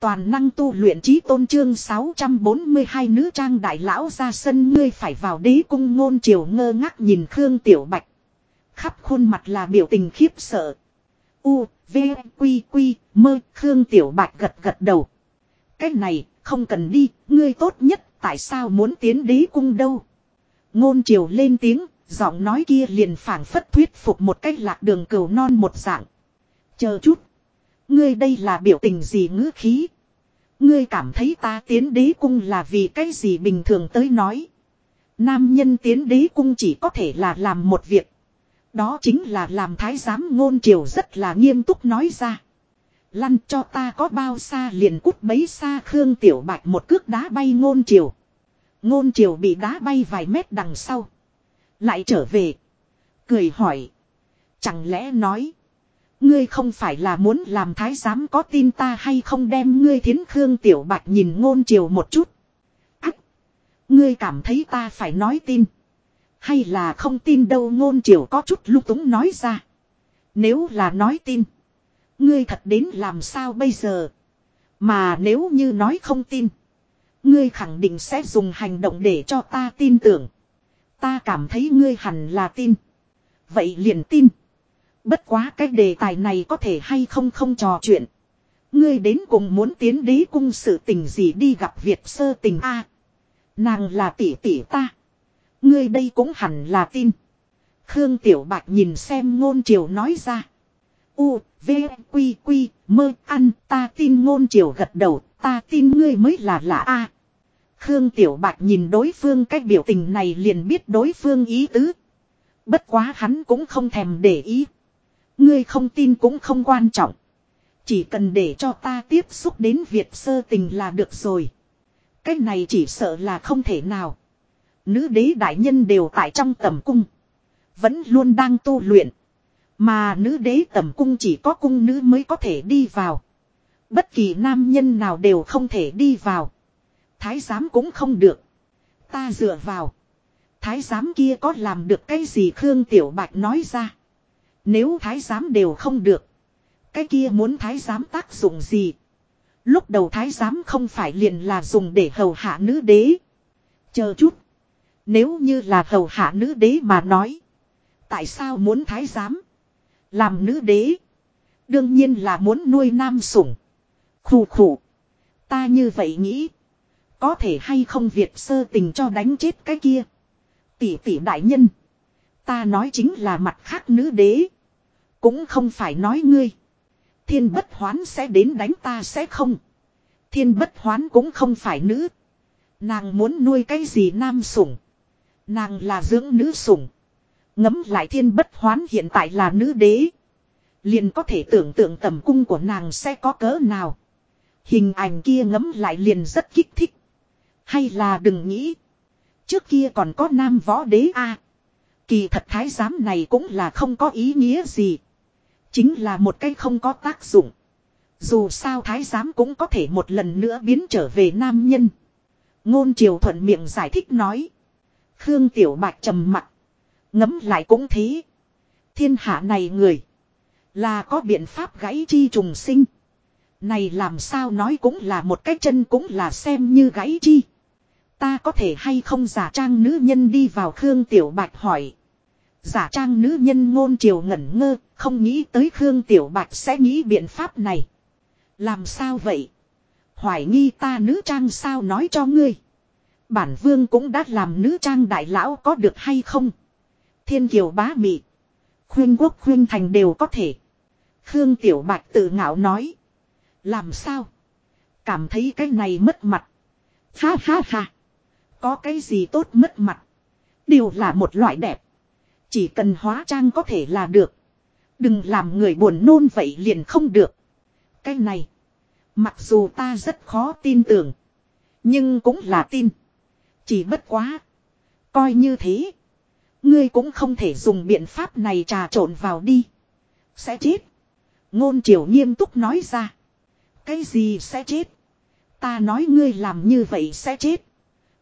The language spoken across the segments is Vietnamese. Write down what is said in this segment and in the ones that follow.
Toàn năng tu luyện trí tôn trương 642 nữ trang đại lão ra sân ngươi phải vào đế cung ngôn triều ngơ ngác nhìn Khương Tiểu Bạch. Khắp khuôn mặt là biểu tình khiếp sợ. U, V, Quy, Quy, mơ, Khương Tiểu Bạch gật gật đầu. Cái này, không cần đi, ngươi tốt nhất, tại sao muốn tiến đế cung đâu? Ngôn triều lên tiếng, giọng nói kia liền phảng phất thuyết phục một cách lạc đường cầu non một dạng. Chờ chút. Ngươi đây là biểu tình gì ngữ khí? Ngươi cảm thấy ta tiến đế cung là vì cái gì bình thường tới nói. Nam nhân tiến đế cung chỉ có thể là làm một việc. Đó chính là làm thái giám ngôn triều rất là nghiêm túc nói ra. Lăn cho ta có bao xa liền cút bấy xa Khương Tiểu Bạch một cước đá bay ngôn triều. Ngôn triều bị đá bay vài mét đằng sau. Lại trở về. Cười hỏi. Chẳng lẽ nói. Ngươi không phải là muốn làm thái giám có tin ta hay không đem ngươi thiến Khương Tiểu Bạch nhìn ngôn triều một chút. Ác. Ngươi cảm thấy ta phải nói tin. Hay là không tin đâu ngôn triều có chút lúc túng nói ra. Nếu là nói tin. Ngươi thật đến làm sao bây giờ. Mà nếu như nói không tin. Ngươi khẳng định sẽ dùng hành động để cho ta tin tưởng. Ta cảm thấy ngươi hẳn là tin. Vậy liền tin. Bất quá cái đề tài này có thể hay không không trò chuyện. Ngươi đến cùng muốn tiến đế cung sự tình gì đi gặp Việt sơ tình a Nàng là tỷ tỷ ta. Ngươi đây cũng hẳn là tin. Khương Tiểu Bạch nhìn xem ngôn triều nói ra. U, V, Quy, Quy, mơ, ăn, ta tin ngôn triều gật đầu, ta tin ngươi mới là lạ a. Khương Tiểu Bạch nhìn đối phương cách biểu tình này liền biết đối phương ý tứ. Bất quá hắn cũng không thèm để ý. Ngươi không tin cũng không quan trọng. Chỉ cần để cho ta tiếp xúc đến Việt sơ tình là được rồi. Cái này chỉ sợ là không thể nào. Nữ đế đại nhân đều tại trong tầm cung. Vẫn luôn đang tu luyện. Mà nữ đế tầm cung chỉ có cung nữ mới có thể đi vào. Bất kỳ nam nhân nào đều không thể đi vào. Thái giám cũng không được. Ta dựa vào. Thái giám kia có làm được cái gì Khương Tiểu Bạch nói ra. Nếu thái giám đều không được. Cái kia muốn thái giám tác dụng gì. Lúc đầu thái giám không phải liền là dùng để hầu hạ nữ đế. Chờ chút. Nếu như là hầu hạ nữ đế mà nói. Tại sao muốn thái giám? Làm nữ đế. Đương nhiên là muốn nuôi nam sủng. Khủ khủ. Ta như vậy nghĩ. Có thể hay không Việt sơ tình cho đánh chết cái kia. Tỷ tỷ đại nhân. Ta nói chính là mặt khác nữ đế. Cũng không phải nói ngươi. Thiên bất hoán sẽ đến đánh ta sẽ không. Thiên bất hoán cũng không phải nữ. Nàng muốn nuôi cái gì nam sủng. Nàng là dưỡng nữ sủng. Ngấm lại thiên bất hoán hiện tại là nữ đế. Liền có thể tưởng tượng tầm cung của nàng sẽ có cỡ nào. Hình ảnh kia ngấm lại liền rất kích thích. Hay là đừng nghĩ. Trước kia còn có nam võ đế a Kỳ thật thái giám này cũng là không có ý nghĩa gì. Chính là một cái không có tác dụng. Dù sao thái giám cũng có thể một lần nữa biến trở về nam nhân. Ngôn triều thuận miệng giải thích nói. Khương Tiểu Bạch trầm mặt. Ngấm lại cũng thế. Thiên hạ này người. Là có biện pháp gãy chi trùng sinh. Này làm sao nói cũng là một cái chân cũng là xem như gãy chi. Ta có thể hay không giả trang nữ nhân đi vào Khương Tiểu Bạch hỏi. Giả trang nữ nhân ngôn triều ngẩn ngơ, không nghĩ tới Khương Tiểu Bạch sẽ nghĩ biện pháp này. Làm sao vậy? Hoài nghi ta nữ trang sao nói cho ngươi. Bản vương cũng đã làm nữ trang đại lão có được hay không? Thiên kiều bá mị. Khuyên quốc khuyên thành đều có thể. Khương Tiểu Bạch tự ngạo nói. Làm sao? Cảm thấy cái này mất mặt. Ha ha ha. Có cái gì tốt mất mặt. Đều là một loại đẹp. Chỉ cần hóa trang có thể là được. Đừng làm người buồn nôn vậy liền không được. Cái này. Mặc dù ta rất khó tin tưởng. Nhưng cũng là tin. Chỉ bất quá. Coi như thế. Ngươi cũng không thể dùng biện pháp này trà trộn vào đi. Sẽ chết. Ngôn triều nghiêm túc nói ra. Cái gì sẽ chết? Ta nói ngươi làm như vậy sẽ chết.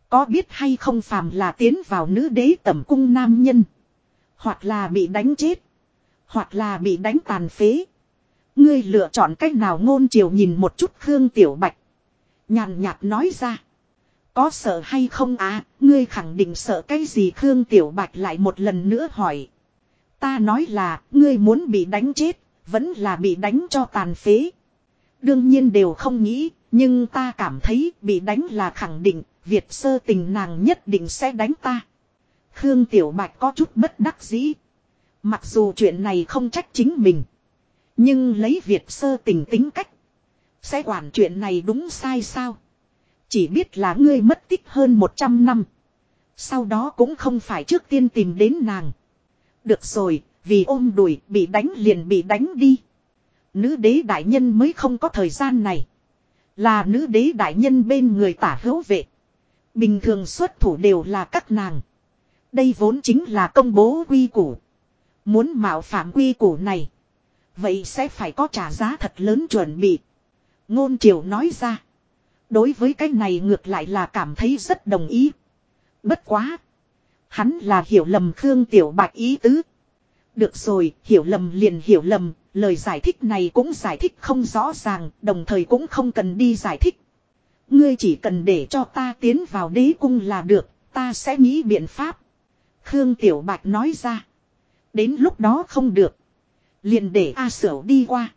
Có biết hay không phàm là tiến vào nữ đế tẩm cung nam nhân. Hoặc là bị đánh chết. Hoặc là bị đánh tàn phế. Ngươi lựa chọn cách nào ngôn chiều nhìn một chút Khương Tiểu Bạch. Nhàn nhạt nói ra. Có sợ hay không à, ngươi khẳng định sợ cái gì Khương Tiểu Bạch lại một lần nữa hỏi. Ta nói là, ngươi muốn bị đánh chết, vẫn là bị đánh cho tàn phế. Đương nhiên đều không nghĩ, nhưng ta cảm thấy bị đánh là khẳng định, Việt sơ tình nàng nhất định sẽ đánh ta. Khương Tiểu Bạch có chút bất đắc dĩ. Mặc dù chuyện này không trách chính mình. Nhưng lấy Việt sơ tình tính cách. Sẽ quản chuyện này đúng sai sao. Chỉ biết là ngươi mất tích hơn 100 năm. Sau đó cũng không phải trước tiên tìm đến nàng. Được rồi, vì ôm đùi bị đánh liền bị đánh đi. Nữ đế đại nhân mới không có thời gian này. Là nữ đế đại nhân bên người tả hữu vệ. Bình thường xuất thủ đều là các nàng. Đây vốn chính là công bố quy củ. Muốn mạo phạm quy củ này. Vậy sẽ phải có trả giá thật lớn chuẩn bị. Ngôn triều nói ra. Đối với cái này ngược lại là cảm thấy rất đồng ý. Bất quá. Hắn là hiểu lầm Khương Tiểu Bạch ý tứ. Được rồi, hiểu lầm liền hiểu lầm, lời giải thích này cũng giải thích không rõ ràng, đồng thời cũng không cần đi giải thích. Ngươi chỉ cần để cho ta tiến vào đế cung là được, ta sẽ nghĩ biện pháp. Khương Tiểu Bạch nói ra. Đến lúc đó không được. Liền để A Sở đi qua.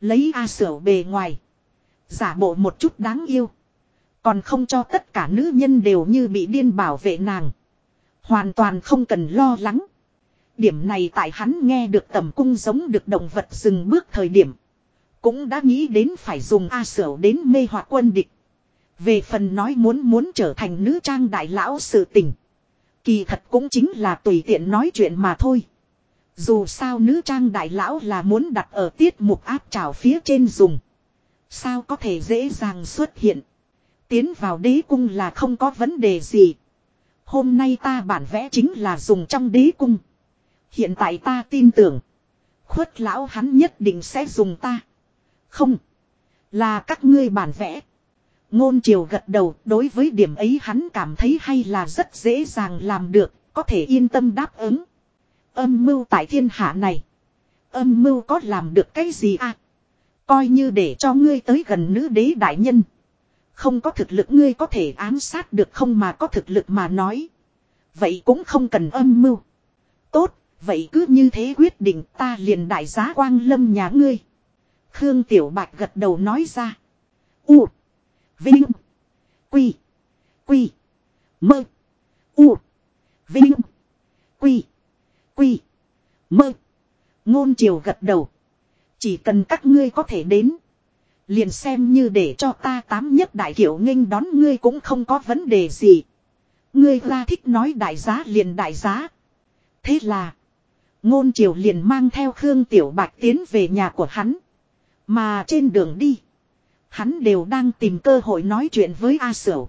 Lấy A Sở bề ngoài. Giả bộ một chút đáng yêu. Còn không cho tất cả nữ nhân đều như bị điên bảo vệ nàng. Hoàn toàn không cần lo lắng. Điểm này tại hắn nghe được tầm cung giống được động vật dừng bước thời điểm. Cũng đã nghĩ đến phải dùng A Sở đến mê hoặc quân địch. Về phần nói muốn muốn trở thành nữ trang đại lão sự tình. Kỳ thật cũng chính là tùy tiện nói chuyện mà thôi. Dù sao nữ trang đại lão là muốn đặt ở tiết mục áp trào phía trên dùng. Sao có thể dễ dàng xuất hiện. Tiến vào đế cung là không có vấn đề gì. Hôm nay ta bản vẽ chính là dùng trong đế cung. Hiện tại ta tin tưởng. Khuất lão hắn nhất định sẽ dùng ta. Không. Là các ngươi bản vẽ. Ngôn triều gật đầu đối với điểm ấy hắn cảm thấy hay là rất dễ dàng làm được. Có thể yên tâm đáp ứng. Âm mưu tại thiên hạ này. Âm mưu có làm được cái gì à? Coi như để cho ngươi tới gần nữ đế đại nhân. Không có thực lực ngươi có thể ám sát được không mà có thực lực mà nói. Vậy cũng không cần âm mưu. Tốt, vậy cứ như thế quyết định ta liền đại giá quang lâm nhà ngươi. Khương Tiểu Bạch gật đầu nói ra. U. Vinh. Quy. Quy. Mơ. U. Vinh. Quy. Quy. Mơ. Ngôn triều gật đầu. Chỉ cần các ngươi có thể đến. Liền xem như để cho ta tám nhất đại kiểu nghênh đón ngươi cũng không có vấn đề gì. Ngươi ra thích nói đại giá liền đại giá. Thế là. Ngôn triều liền mang theo Khương Tiểu Bạch tiến về nhà của hắn. Mà trên đường đi. Hắn đều đang tìm cơ hội nói chuyện với A Sửu.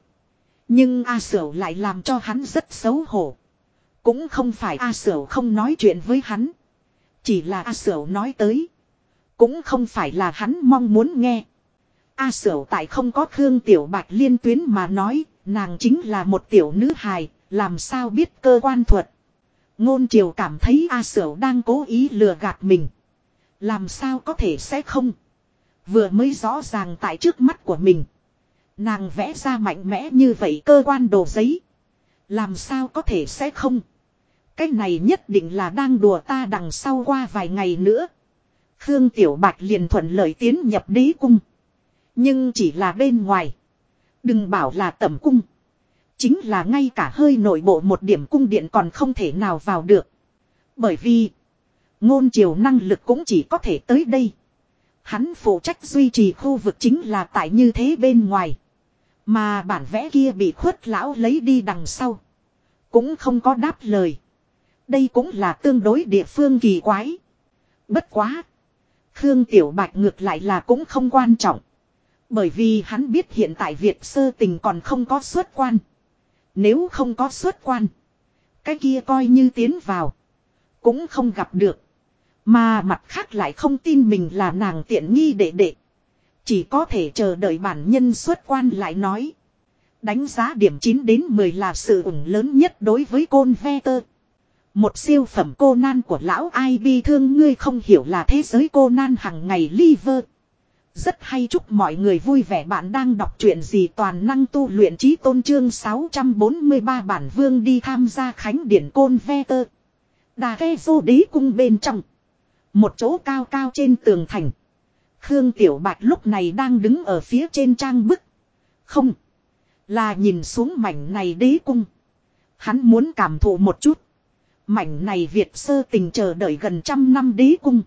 Nhưng A Sửu lại làm cho hắn rất xấu hổ. Cũng không phải A Sửu không nói chuyện với hắn. Chỉ là A Sửu nói tới. Cũng không phải là hắn mong muốn nghe. A Sửu tại không có Khương Tiểu Bạch liên tuyến mà nói, nàng chính là một tiểu nữ hài, làm sao biết cơ quan thuật. Ngôn triều cảm thấy A Sửu đang cố ý lừa gạt mình. Làm sao có thể sẽ không. Vừa mới rõ ràng tại trước mắt của mình. Nàng vẽ ra mạnh mẽ như vậy cơ quan đồ giấy. Làm sao có thể sẽ không. Cái này nhất định là đang đùa ta đằng sau qua vài ngày nữa. Khương Tiểu Bạch liền thuận lợi tiến nhập đế cung. Nhưng chỉ là bên ngoài. Đừng bảo là tẩm cung. Chính là ngay cả hơi nội bộ một điểm cung điện còn không thể nào vào được. Bởi vì. Ngôn triều năng lực cũng chỉ có thể tới đây. Hắn phụ trách duy trì khu vực chính là tại như thế bên ngoài. Mà bản vẽ kia bị khuất lão lấy đi đằng sau. Cũng không có đáp lời. Đây cũng là tương đối địa phương kỳ quái. Bất quá. Khương Tiểu Bạch ngược lại là cũng không quan trọng. Bởi vì hắn biết hiện tại Việt sơ tình còn không có xuất quan. Nếu không có xuất quan. Cái kia coi như tiến vào. Cũng không gặp được. Mà mặt khác lại không tin mình là nàng tiện nghi đệ đệ. Chỉ có thể chờ đợi bản nhân xuất quan lại nói. Đánh giá điểm 9 đến 10 là sự ủng lớn nhất đối với côn ve tơ. Một siêu phẩm cô nan của lão ai bi thương ngươi không hiểu là thế giới cô nan hằng ngày liver. Rất hay chúc mọi người vui vẻ bạn đang đọc truyện gì toàn năng tu luyện trí tôn trương 643 bản vương đi tham gia khánh điển côn ve tơ. Đà ghe vô đế cung bên trong. Một chỗ cao cao trên tường thành. Khương Tiểu Bạch lúc này đang đứng ở phía trên trang bức. Không. Là nhìn xuống mảnh này đế cung. Hắn muốn cảm thụ một chút. Mảnh này Việt sơ tình chờ đợi gần trăm năm đế cung.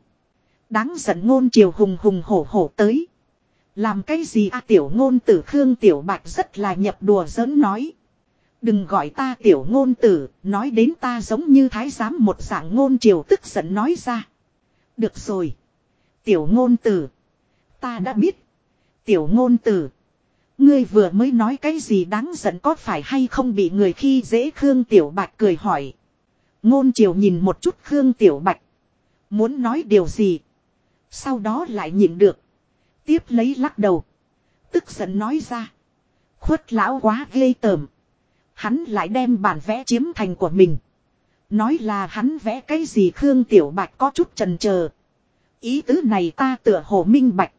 Đáng giận ngôn triều hùng hùng hổ hổ tới. Làm cái gì à tiểu ngôn tử Khương Tiểu Bạch rất là nhập đùa giỡn nói. Đừng gọi ta tiểu ngôn tử, nói đến ta giống như thái giám một dạng ngôn triều tức giận nói ra. Được rồi. Tiểu ngôn tử. Ta đã biết. Tiểu ngôn tử. Ngươi vừa mới nói cái gì đáng giận có phải hay không bị người khi dễ Khương Tiểu Bạch cười hỏi. Ngôn triều nhìn một chút Khương Tiểu Bạch. Muốn nói điều gì. Sau đó lại nhịn được. Tiếp lấy lắc đầu. Tức giận nói ra. Khuất lão quá ghê tởm. Hắn lại đem bản vẽ chiếm thành của mình. Nói là hắn vẽ cái gì Khương Tiểu Bạch có chút trần chờ Ý tứ này ta tựa hồ minh bạch.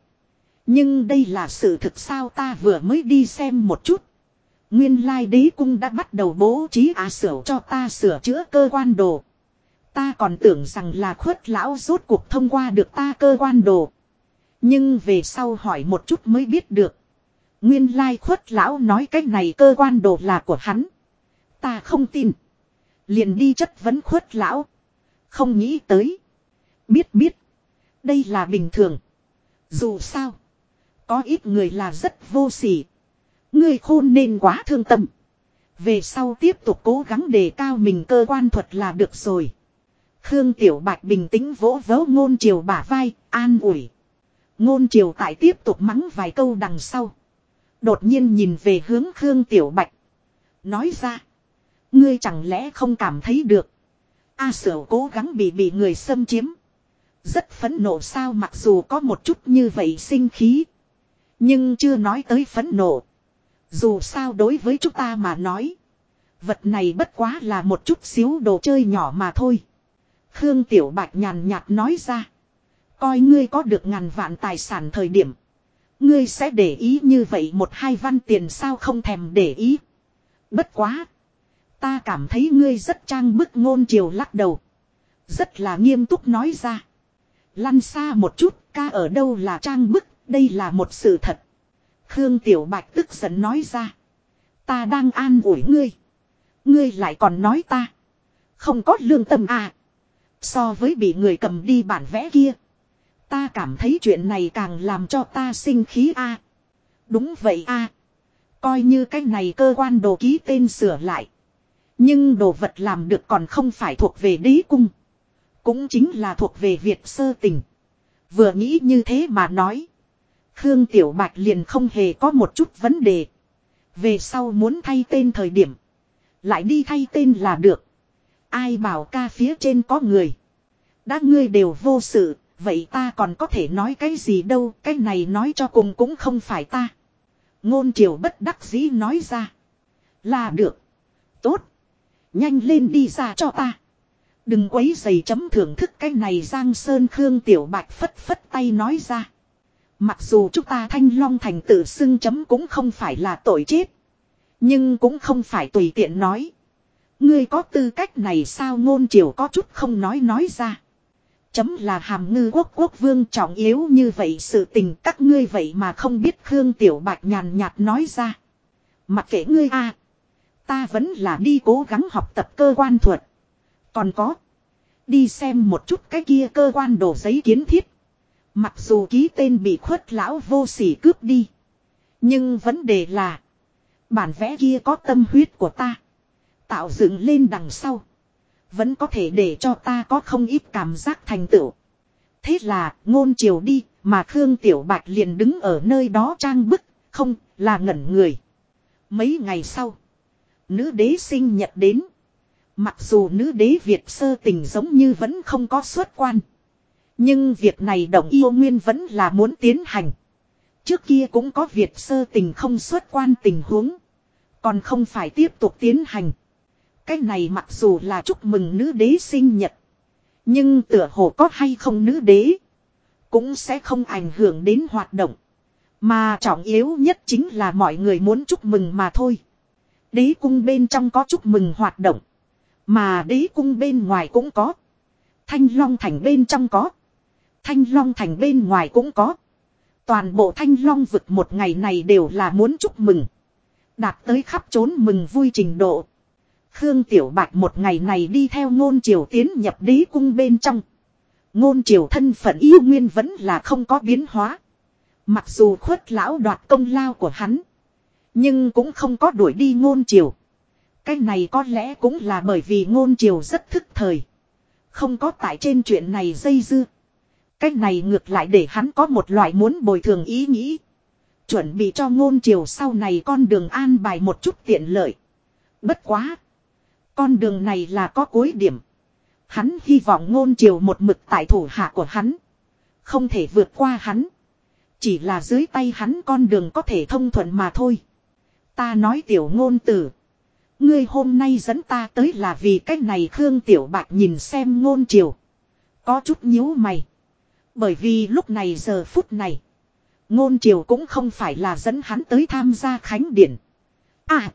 Nhưng đây là sự thực sao ta vừa mới đi xem một chút. Nguyên lai đế cung đã bắt đầu bố trí à sửa cho ta sửa chữa cơ quan đồ. Ta còn tưởng rằng là khuất lão rốt cuộc thông qua được ta cơ quan đồ. Nhưng về sau hỏi một chút mới biết được. Nguyên lai khuất lão nói cách này cơ quan đồ là của hắn. Ta không tin. Liền đi chất vấn khuất lão. Không nghĩ tới. Biết biết. Đây là bình thường. Dù sao. Có ít người là rất vô sỉ. Người khôn nên quá thương tâm. Về sau tiếp tục cố gắng đề cao mình cơ quan thuật là được rồi. Khương Tiểu Bạch bình tĩnh vỗ vỗ ngôn triều bả vai, an ủi. Ngôn triều tại tiếp tục mắng vài câu đằng sau. Đột nhiên nhìn về hướng Khương Tiểu Bạch. Nói ra. Ngươi chẳng lẽ không cảm thấy được. A à, sở cố gắng bị bị người xâm chiếm. Rất phẫn nộ sao mặc dù có một chút như vậy sinh khí. Nhưng chưa nói tới phẫn nộ. Dù sao đối với chúng ta mà nói. Vật này bất quá là một chút xíu đồ chơi nhỏ mà thôi. Khương Tiểu Bạch nhàn nhạt nói ra. Coi ngươi có được ngàn vạn tài sản thời điểm. Ngươi sẽ để ý như vậy một hai văn tiền sao không thèm để ý. Bất quá. Ta cảm thấy ngươi rất trang bức ngôn chiều lắc đầu. Rất là nghiêm túc nói ra. Lăn xa một chút, ca ở đâu là trang bức, đây là một sự thật. Khương Tiểu Bạch tức giận nói ra. Ta đang an ủi ngươi. Ngươi lại còn nói ta. Không có lương tâm à. So với bị người cầm đi bản vẽ kia. Ta cảm thấy chuyện này càng làm cho ta sinh khí a. Đúng vậy a. Coi như cái này cơ quan đồ ký tên sửa lại. Nhưng đồ vật làm được còn không phải thuộc về đế cung. Cũng chính là thuộc về Việt sơ tình. Vừa nghĩ như thế mà nói. Khương Tiểu Bạch liền không hề có một chút vấn đề. Về sau muốn thay tên thời điểm. Lại đi thay tên là được. Ai bảo ca phía trên có người. Đã ngươi đều vô sự. Vậy ta còn có thể nói cái gì đâu. Cái này nói cho cùng cũng không phải ta. Ngôn triều bất đắc dĩ nói ra. Là được. Tốt. Nhanh lên đi ra cho ta. Đừng quấy giày chấm thưởng thức cái này Giang Sơn Khương Tiểu Bạch phất phất tay nói ra. Mặc dù chúng ta thanh long thành tự xưng chấm cũng không phải là tội chết. Nhưng cũng không phải tùy tiện nói. Ngươi có tư cách này sao ngôn triều có chút không nói nói ra. Chấm là hàm ngư quốc quốc vương trọng yếu như vậy sự tình các ngươi vậy mà không biết Khương Tiểu Bạch nhàn nhạt nói ra. Mặc kệ ngươi a Ta vẫn là đi cố gắng học tập cơ quan thuật. Còn có. Đi xem một chút cái kia cơ quan đổ giấy kiến thiết. Mặc dù ký tên bị khuất lão vô sỉ cướp đi. Nhưng vấn đề là. Bản vẽ kia có tâm huyết của ta. Tạo dựng lên đằng sau. Vẫn có thể để cho ta có không ít cảm giác thành tựu. Thế là, ngôn chiều đi, mà Khương Tiểu Bạch liền đứng ở nơi đó trang bức. Không, là ngẩn người. Mấy ngày sau. Nữ đế sinh nhật đến. Mặc dù nữ đế Việt sơ tình giống như vẫn không có xuất quan. Nhưng việc này đồng yêu nguyên vẫn là muốn tiến hành. Trước kia cũng có Việt sơ tình không xuất quan tình huống. Còn không phải tiếp tục tiến hành. Cái này mặc dù là chúc mừng nữ đế sinh nhật. Nhưng tựa hồ có hay không nữ đế. Cũng sẽ không ảnh hưởng đến hoạt động. Mà trọng yếu nhất chính là mọi người muốn chúc mừng mà thôi. Đế cung bên trong có chúc mừng hoạt động. Mà đế cung bên ngoài cũng có. Thanh Long Thành bên trong có. Thanh Long Thành bên ngoài cũng có. Toàn bộ Thanh Long vực một ngày này đều là muốn chúc mừng. Đạt tới khắp trốn mừng vui trình độ. Khương Tiểu Bạch một ngày này đi theo ngôn triều tiến nhập đế cung bên trong. Ngôn triều thân phận yêu nguyên vẫn là không có biến hóa. Mặc dù khuất lão đoạt công lao của hắn. Nhưng cũng không có đuổi đi ngôn triều. Cái này có lẽ cũng là bởi vì ngôn triều rất thức thời. Không có tại trên chuyện này dây dưa. Cái này ngược lại để hắn có một loại muốn bồi thường ý nghĩ. Chuẩn bị cho ngôn triều sau này con đường an bài một chút tiện lợi. Bất quá. Con đường này là có cuối điểm. Hắn hy vọng ngôn triều một mực tại thủ hạ của hắn. Không thể vượt qua hắn. Chỉ là dưới tay hắn con đường có thể thông thuận mà thôi. Ta nói tiểu ngôn tử. Ngươi hôm nay dẫn ta tới là vì cách này Khương Tiểu Bạch nhìn xem ngôn triều. Có chút nhíu mày. Bởi vì lúc này giờ phút này. Ngôn triều cũng không phải là dẫn hắn tới tham gia khánh điển. À.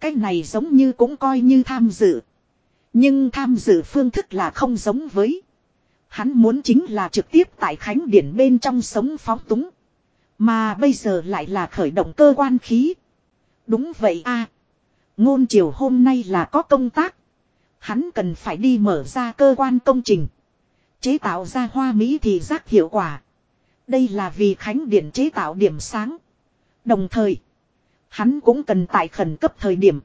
Cái này giống như cũng coi như tham dự. Nhưng tham dự phương thức là không giống với. Hắn muốn chính là trực tiếp tại khánh điển bên trong sống phóng túng. Mà bây giờ lại là khởi động cơ quan khí. Đúng vậy a Ngôn triều hôm nay là có công tác. Hắn cần phải đi mở ra cơ quan công trình. Chế tạo ra hoa Mỹ thì giác hiệu quả. Đây là vì Khánh Điện chế tạo điểm sáng. Đồng thời, hắn cũng cần tại khẩn cấp thời điểm.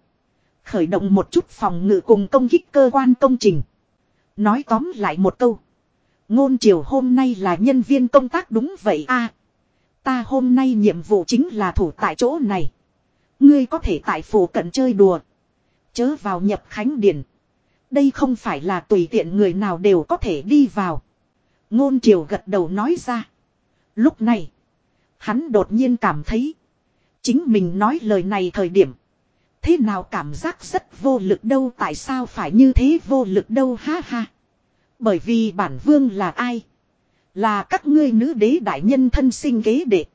Khởi động một chút phòng ngự cùng công kích cơ quan công trình. Nói tóm lại một câu. Ngôn triều hôm nay là nhân viên công tác đúng vậy a Ta hôm nay nhiệm vụ chính là thủ tại chỗ này. Ngươi có thể tại phủ cận chơi đùa. Chớ vào nhập khánh điển. Đây không phải là tùy tiện người nào đều có thể đi vào. Ngôn triều gật đầu nói ra. Lúc này. Hắn đột nhiên cảm thấy. Chính mình nói lời này thời điểm. Thế nào cảm giác rất vô lực đâu, tại sao phải như thế vô lực đâu, ha ha. Bởi vì bản vương là ai? Là các ngươi nữ đế đại nhân thân sinh kế đệ.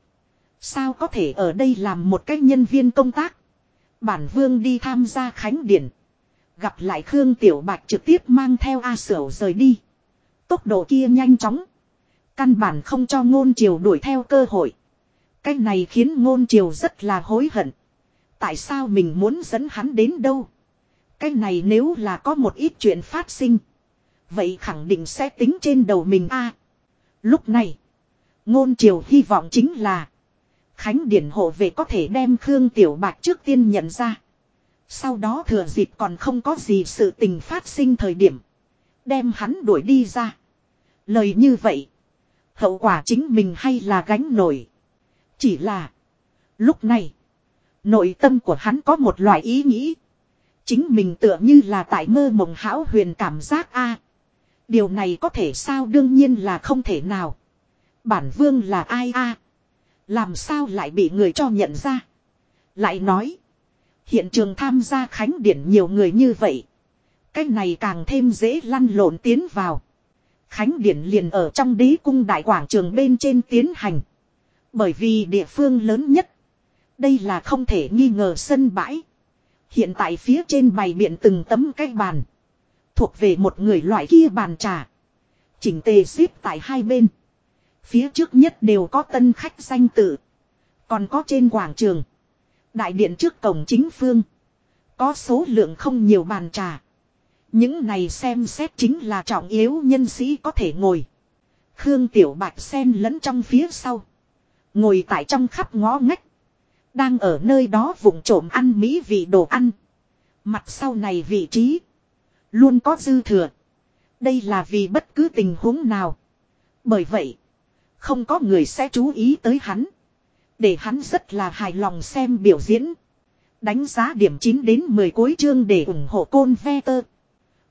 Sao có thể ở đây làm một cách nhân viên công tác? Bản vương đi tham gia khánh điển. Gặp lại Khương Tiểu Bạch trực tiếp mang theo A Sửu rời đi. Tốc độ kia nhanh chóng. Căn bản không cho ngôn triều đuổi theo cơ hội. Cái này khiến ngôn triều rất là hối hận. Tại sao mình muốn dẫn hắn đến đâu? Cái này nếu là có một ít chuyện phát sinh. Vậy khẳng định sẽ tính trên đầu mình a. lúc này. Ngôn triều hy vọng chính là. Khánh Điển hộ về có thể đem Khương Tiểu Bạch trước tiên nhận ra. Sau đó thừa dịp còn không có gì sự tình phát sinh thời điểm. Đem hắn đuổi đi ra. Lời như vậy. Hậu quả chính mình hay là gánh nổi. Chỉ là. Lúc này. Nội tâm của hắn có một loại ý nghĩ. Chính mình tựa như là tại mơ mộng hão huyền cảm giác a. Điều này có thể sao đương nhiên là không thể nào. Bản vương là ai a? Làm sao lại bị người cho nhận ra? Lại nói. Hiện trường tham gia khánh điển nhiều người như vậy. Cái này càng thêm dễ lăn lộn tiến vào. Khánh điển liền ở trong đế cung đại quảng trường bên trên tiến hành. Bởi vì địa phương lớn nhất. Đây là không thể nghi ngờ sân bãi. Hiện tại phía trên bày biện từng tấm cái bàn. Thuộc về một người loại kia bàn trà. Chỉnh tề xếp tại hai bên. Phía trước nhất đều có tân khách danh tự. Còn có trên quảng trường. Đại điện trước cổng chính phương. Có số lượng không nhiều bàn trà. Những này xem xét chính là trọng yếu nhân sĩ có thể ngồi. Khương Tiểu Bạch sen lẫn trong phía sau. Ngồi tại trong khắp ngõ ngách. Đang ở nơi đó vụng trộm ăn mỹ vị đồ ăn. Mặt sau này vị trí. Luôn có dư thừa. Đây là vì bất cứ tình huống nào. Bởi vậy. Không có người sẽ chú ý tới hắn. Để hắn rất là hài lòng xem biểu diễn. Đánh giá điểm 9 đến 10 cuối chương để ủng hộ côn ve tơ.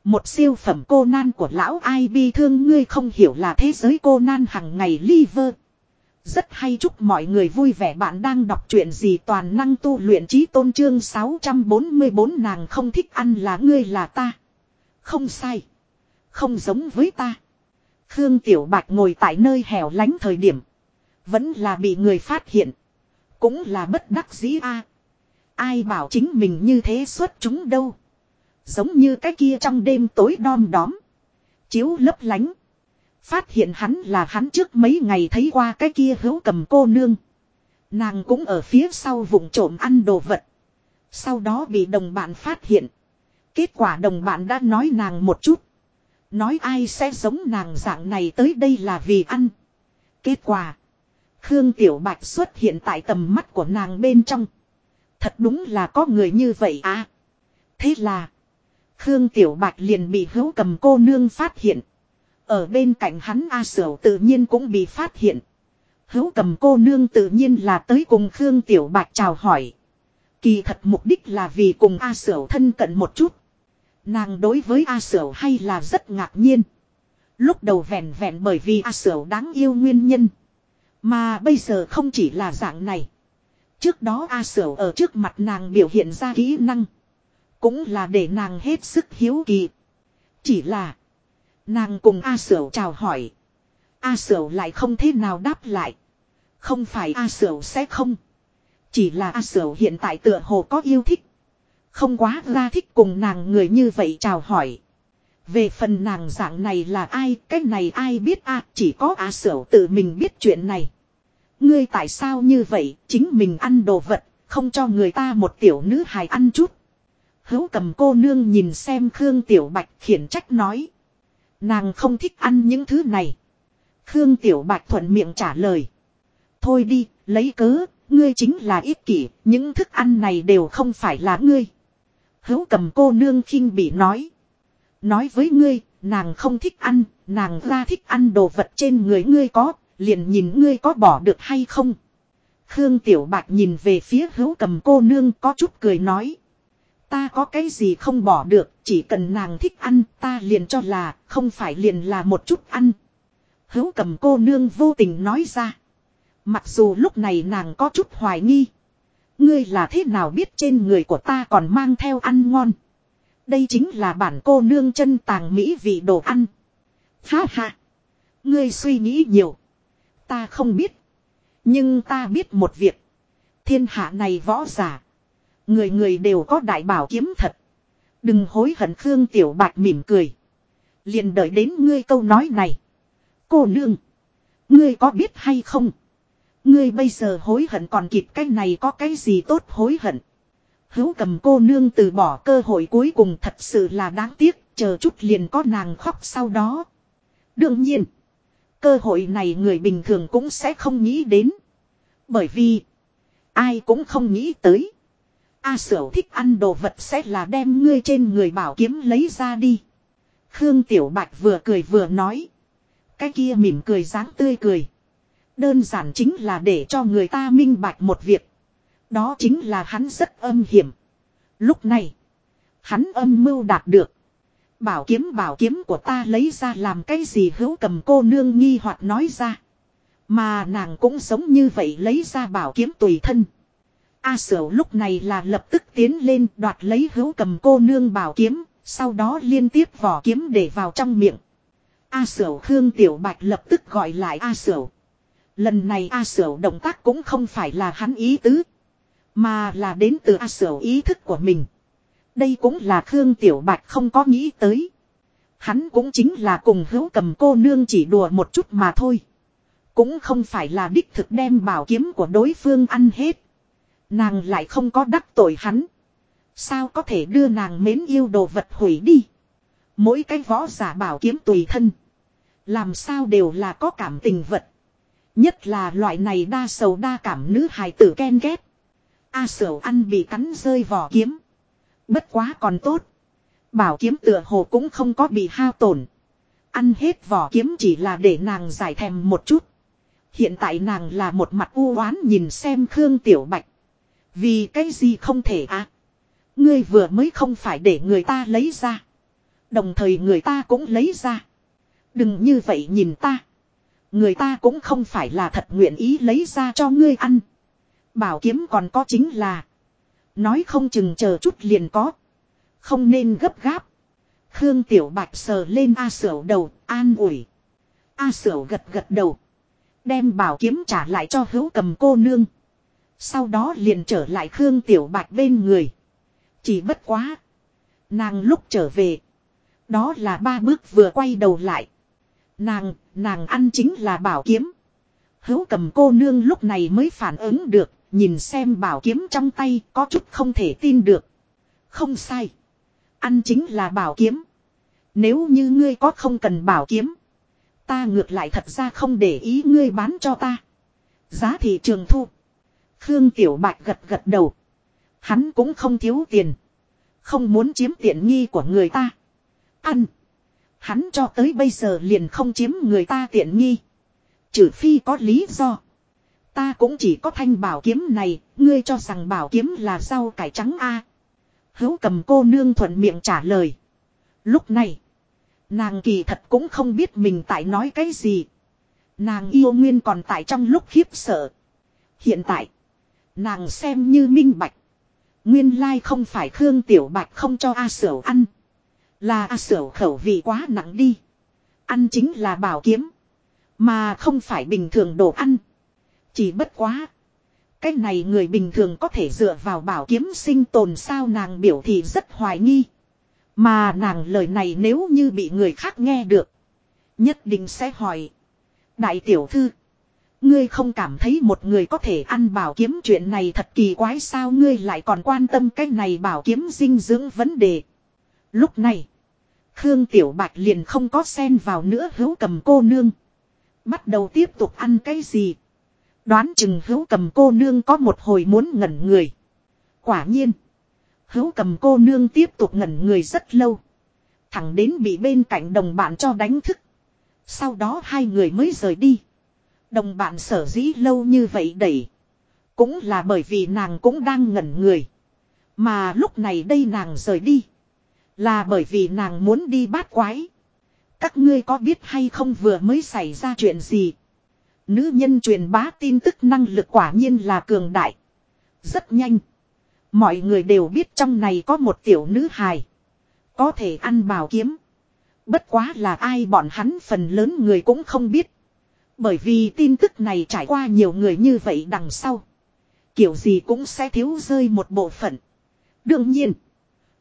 Một siêu phẩm cô nan của lão ai bi thương ngươi không hiểu là thế giới cô nan hằng ngày liver. Rất hay chúc mọi người vui vẻ bạn đang đọc truyện gì toàn năng tu luyện trí tôn trương 644 nàng không thích ăn là ngươi là ta. Không sai. Không giống với ta. Khương Tiểu Bạch ngồi tại nơi hẻo lánh thời điểm. Vẫn là bị người phát hiện. Cũng là bất đắc dĩ a. Ai bảo chính mình như thế xuất chúng đâu. Giống như cái kia trong đêm tối đom đóm. Chiếu lấp lánh. Phát hiện hắn là hắn trước mấy ngày thấy qua cái kia hữu cầm cô nương. Nàng cũng ở phía sau vùng trộm ăn đồ vật. Sau đó bị đồng bạn phát hiện. Kết quả đồng bạn đã nói nàng một chút. Nói ai sẽ giống nàng dạng này tới đây là vì ăn. Kết quả. Khương Tiểu Bạch xuất hiện tại tầm mắt của nàng bên trong. Thật đúng là có người như vậy à. Thế là. Khương Tiểu Bạch liền bị hữu cầm cô nương phát hiện. Ở bên cạnh hắn A Sửu tự nhiên cũng bị phát hiện. Hữu cầm cô nương tự nhiên là tới cùng Khương Tiểu Bạch chào hỏi. Kỳ thật mục đích là vì cùng A Sửu thân cận một chút. Nàng đối với A Sở hay là rất ngạc nhiên. Lúc đầu vẹn vẹn bởi vì A Sở đáng yêu nguyên nhân. Mà bây giờ không chỉ là dạng này. Trước đó A Sở ở trước mặt nàng biểu hiện ra kỹ năng. Cũng là để nàng hết sức hiếu kỳ. Chỉ là. Nàng cùng A Sở chào hỏi. A Sở lại không thế nào đáp lại. Không phải A Sở sẽ không. Chỉ là A Sở hiện tại tựa hồ có yêu thích. Không quá ra thích cùng nàng người như vậy chào hỏi. Về phần nàng dạng này là ai, cái này ai biết a chỉ có A Sở tự mình biết chuyện này. Ngươi tại sao như vậy, chính mình ăn đồ vật, không cho người ta một tiểu nữ hài ăn chút. Hữu cầm cô nương nhìn xem Khương Tiểu Bạch khiển trách nói. Nàng không thích ăn những thứ này. Khương Tiểu Bạch thuận miệng trả lời. Thôi đi, lấy cớ, ngươi chính là ích kỷ, những thức ăn này đều không phải là ngươi. Hữu cầm cô nương khinh bị nói. Nói với ngươi, nàng không thích ăn, nàng ra thích ăn đồ vật trên người ngươi có, liền nhìn ngươi có bỏ được hay không. Khương Tiểu Bạch nhìn về phía hữu cầm cô nương có chút cười nói. Ta có cái gì không bỏ được, chỉ cần nàng thích ăn, ta liền cho là, không phải liền là một chút ăn. Hữu cầm cô nương vô tình nói ra. Mặc dù lúc này nàng có chút hoài nghi. Ngươi là thế nào biết trên người của ta còn mang theo ăn ngon. Đây chính là bản cô nương chân tàng mỹ vị đồ ăn. Ha ha. Ngươi suy nghĩ nhiều. Ta không biết. Nhưng ta biết một việc. Thiên hạ này võ giả. Người người đều có đại bảo kiếm thật. Đừng hối hận Khương Tiểu Bạch mỉm cười. Liền đợi đến ngươi câu nói này. Cô nương. Ngươi có biết hay không? Ngươi bây giờ hối hận còn kịp cái này có cái gì tốt hối hận. Hữu cầm cô nương từ bỏ cơ hội cuối cùng thật sự là đáng tiếc. Chờ chút liền có nàng khóc sau đó. Đương nhiên. Cơ hội này người bình thường cũng sẽ không nghĩ đến. Bởi vì. Ai cũng không nghĩ tới. A sở thích ăn đồ vật sẽ là đem ngươi trên người bảo kiếm lấy ra đi. Khương Tiểu Bạch vừa cười vừa nói. Cái kia mỉm cười dáng tươi cười. Đơn giản chính là để cho người ta minh bạch một việc. Đó chính là hắn rất âm hiểm. Lúc này. Hắn âm mưu đạt được. Bảo kiếm bảo kiếm của ta lấy ra làm cái gì hữu cầm cô nương nghi hoặc nói ra. Mà nàng cũng sống như vậy lấy ra bảo kiếm tùy thân. A Sở lúc này là lập tức tiến lên đoạt lấy hữu cầm cô nương bảo kiếm, sau đó liên tiếp vỏ kiếm để vào trong miệng. A Sở Khương Tiểu Bạch lập tức gọi lại A Sở. Lần này A Sở động tác cũng không phải là hắn ý tứ, mà là đến từ A Sở ý thức của mình. Đây cũng là Khương Tiểu Bạch không có nghĩ tới. Hắn cũng chính là cùng hữu cầm cô nương chỉ đùa một chút mà thôi. Cũng không phải là đích thực đem bảo kiếm của đối phương ăn hết. Nàng lại không có đắc tội hắn. Sao có thể đưa nàng mến yêu đồ vật hủy đi. Mỗi cái võ giả bảo kiếm tùy thân. Làm sao đều là có cảm tình vật. Nhất là loại này đa sầu đa cảm nữ hài tử ken ghét. A sở ăn bị cắn rơi vỏ kiếm. Bất quá còn tốt. Bảo kiếm tựa hồ cũng không có bị hao tổn. Ăn hết vỏ kiếm chỉ là để nàng giải thèm một chút. Hiện tại nàng là một mặt u oán nhìn xem Khương Tiểu Bạch. Vì cái gì không thể à? Ngươi vừa mới không phải để người ta lấy ra. Đồng thời người ta cũng lấy ra. Đừng như vậy nhìn ta. Người ta cũng không phải là thật nguyện ý lấy ra cho ngươi ăn. Bảo kiếm còn có chính là. Nói không chừng chờ chút liền có. Không nên gấp gáp. Khương Tiểu Bạch sờ lên A Sửu đầu, an ủi. A Sửu gật gật đầu. Đem bảo kiếm trả lại cho hữu cầm cô nương. Sau đó liền trở lại Khương Tiểu Bạch bên người. Chỉ bất quá. Nàng lúc trở về. Đó là ba bước vừa quay đầu lại. Nàng, nàng ăn chính là bảo kiếm. Hữu cầm cô nương lúc này mới phản ứng được, nhìn xem bảo kiếm trong tay có chút không thể tin được. Không sai. Ăn chính là bảo kiếm. Nếu như ngươi có không cần bảo kiếm. Ta ngược lại thật ra không để ý ngươi bán cho ta. Giá thị trường thu. Khương Tiểu Bạch gật gật đầu. Hắn cũng không thiếu tiền. Không muốn chiếm tiện nghi của người ta. Ăn. Hắn cho tới bây giờ liền không chiếm người ta tiện nghi. Trừ phi có lý do. Ta cũng chỉ có thanh bảo kiếm này, ngươi cho rằng bảo kiếm là rau cải trắng a. Hữu cầm cô nương thuận miệng trả lời. Lúc này, nàng kỳ thật cũng không biết mình tại nói cái gì. Nàng yêu nguyên còn tại trong lúc khiếp sợ. Hiện tại, nàng xem như minh bạch. Nguyên lai không phải Khương Tiểu Bạch không cho A Sở ăn. Là A Sở khẩu vị quá nặng đi. Ăn chính là bảo kiếm. Mà không phải bình thường đồ ăn. Chỉ bất quá. Cái này người bình thường có thể dựa vào bảo kiếm sinh tồn sao nàng biểu thì rất hoài nghi. Mà nàng lời này nếu như bị người khác nghe được. Nhất định sẽ hỏi. Đại tiểu thư. Ngươi không cảm thấy một người có thể ăn bảo kiếm chuyện này thật kỳ quái sao ngươi lại còn quan tâm cái này bảo kiếm dinh dưỡng vấn đề. Lúc này. Khương Tiểu Bạch liền không có xen vào nữa hữu cầm cô nương. Bắt đầu tiếp tục ăn cái gì. Đoán chừng hữu cầm cô nương có một hồi muốn ngẩn người. Quả nhiên. Hữu cầm cô nương tiếp tục ngẩn người rất lâu. Thẳng đến bị bên cạnh đồng bạn cho đánh thức. Sau đó hai người mới rời đi. Đồng bạn sở dĩ lâu như vậy đẩy. Cũng là bởi vì nàng cũng đang ngẩn người. Mà lúc này đây nàng rời đi. Là bởi vì nàng muốn đi bát quái. Các ngươi có biết hay không vừa mới xảy ra chuyện gì? Nữ nhân truyền bá tin tức năng lực quả nhiên là cường đại. Rất nhanh. Mọi người đều biết trong này có một tiểu nữ hài. Có thể ăn bào kiếm. Bất quá là ai bọn hắn phần lớn người cũng không biết. Bởi vì tin tức này trải qua nhiều người như vậy đằng sau. Kiểu gì cũng sẽ thiếu rơi một bộ phận. Đương nhiên.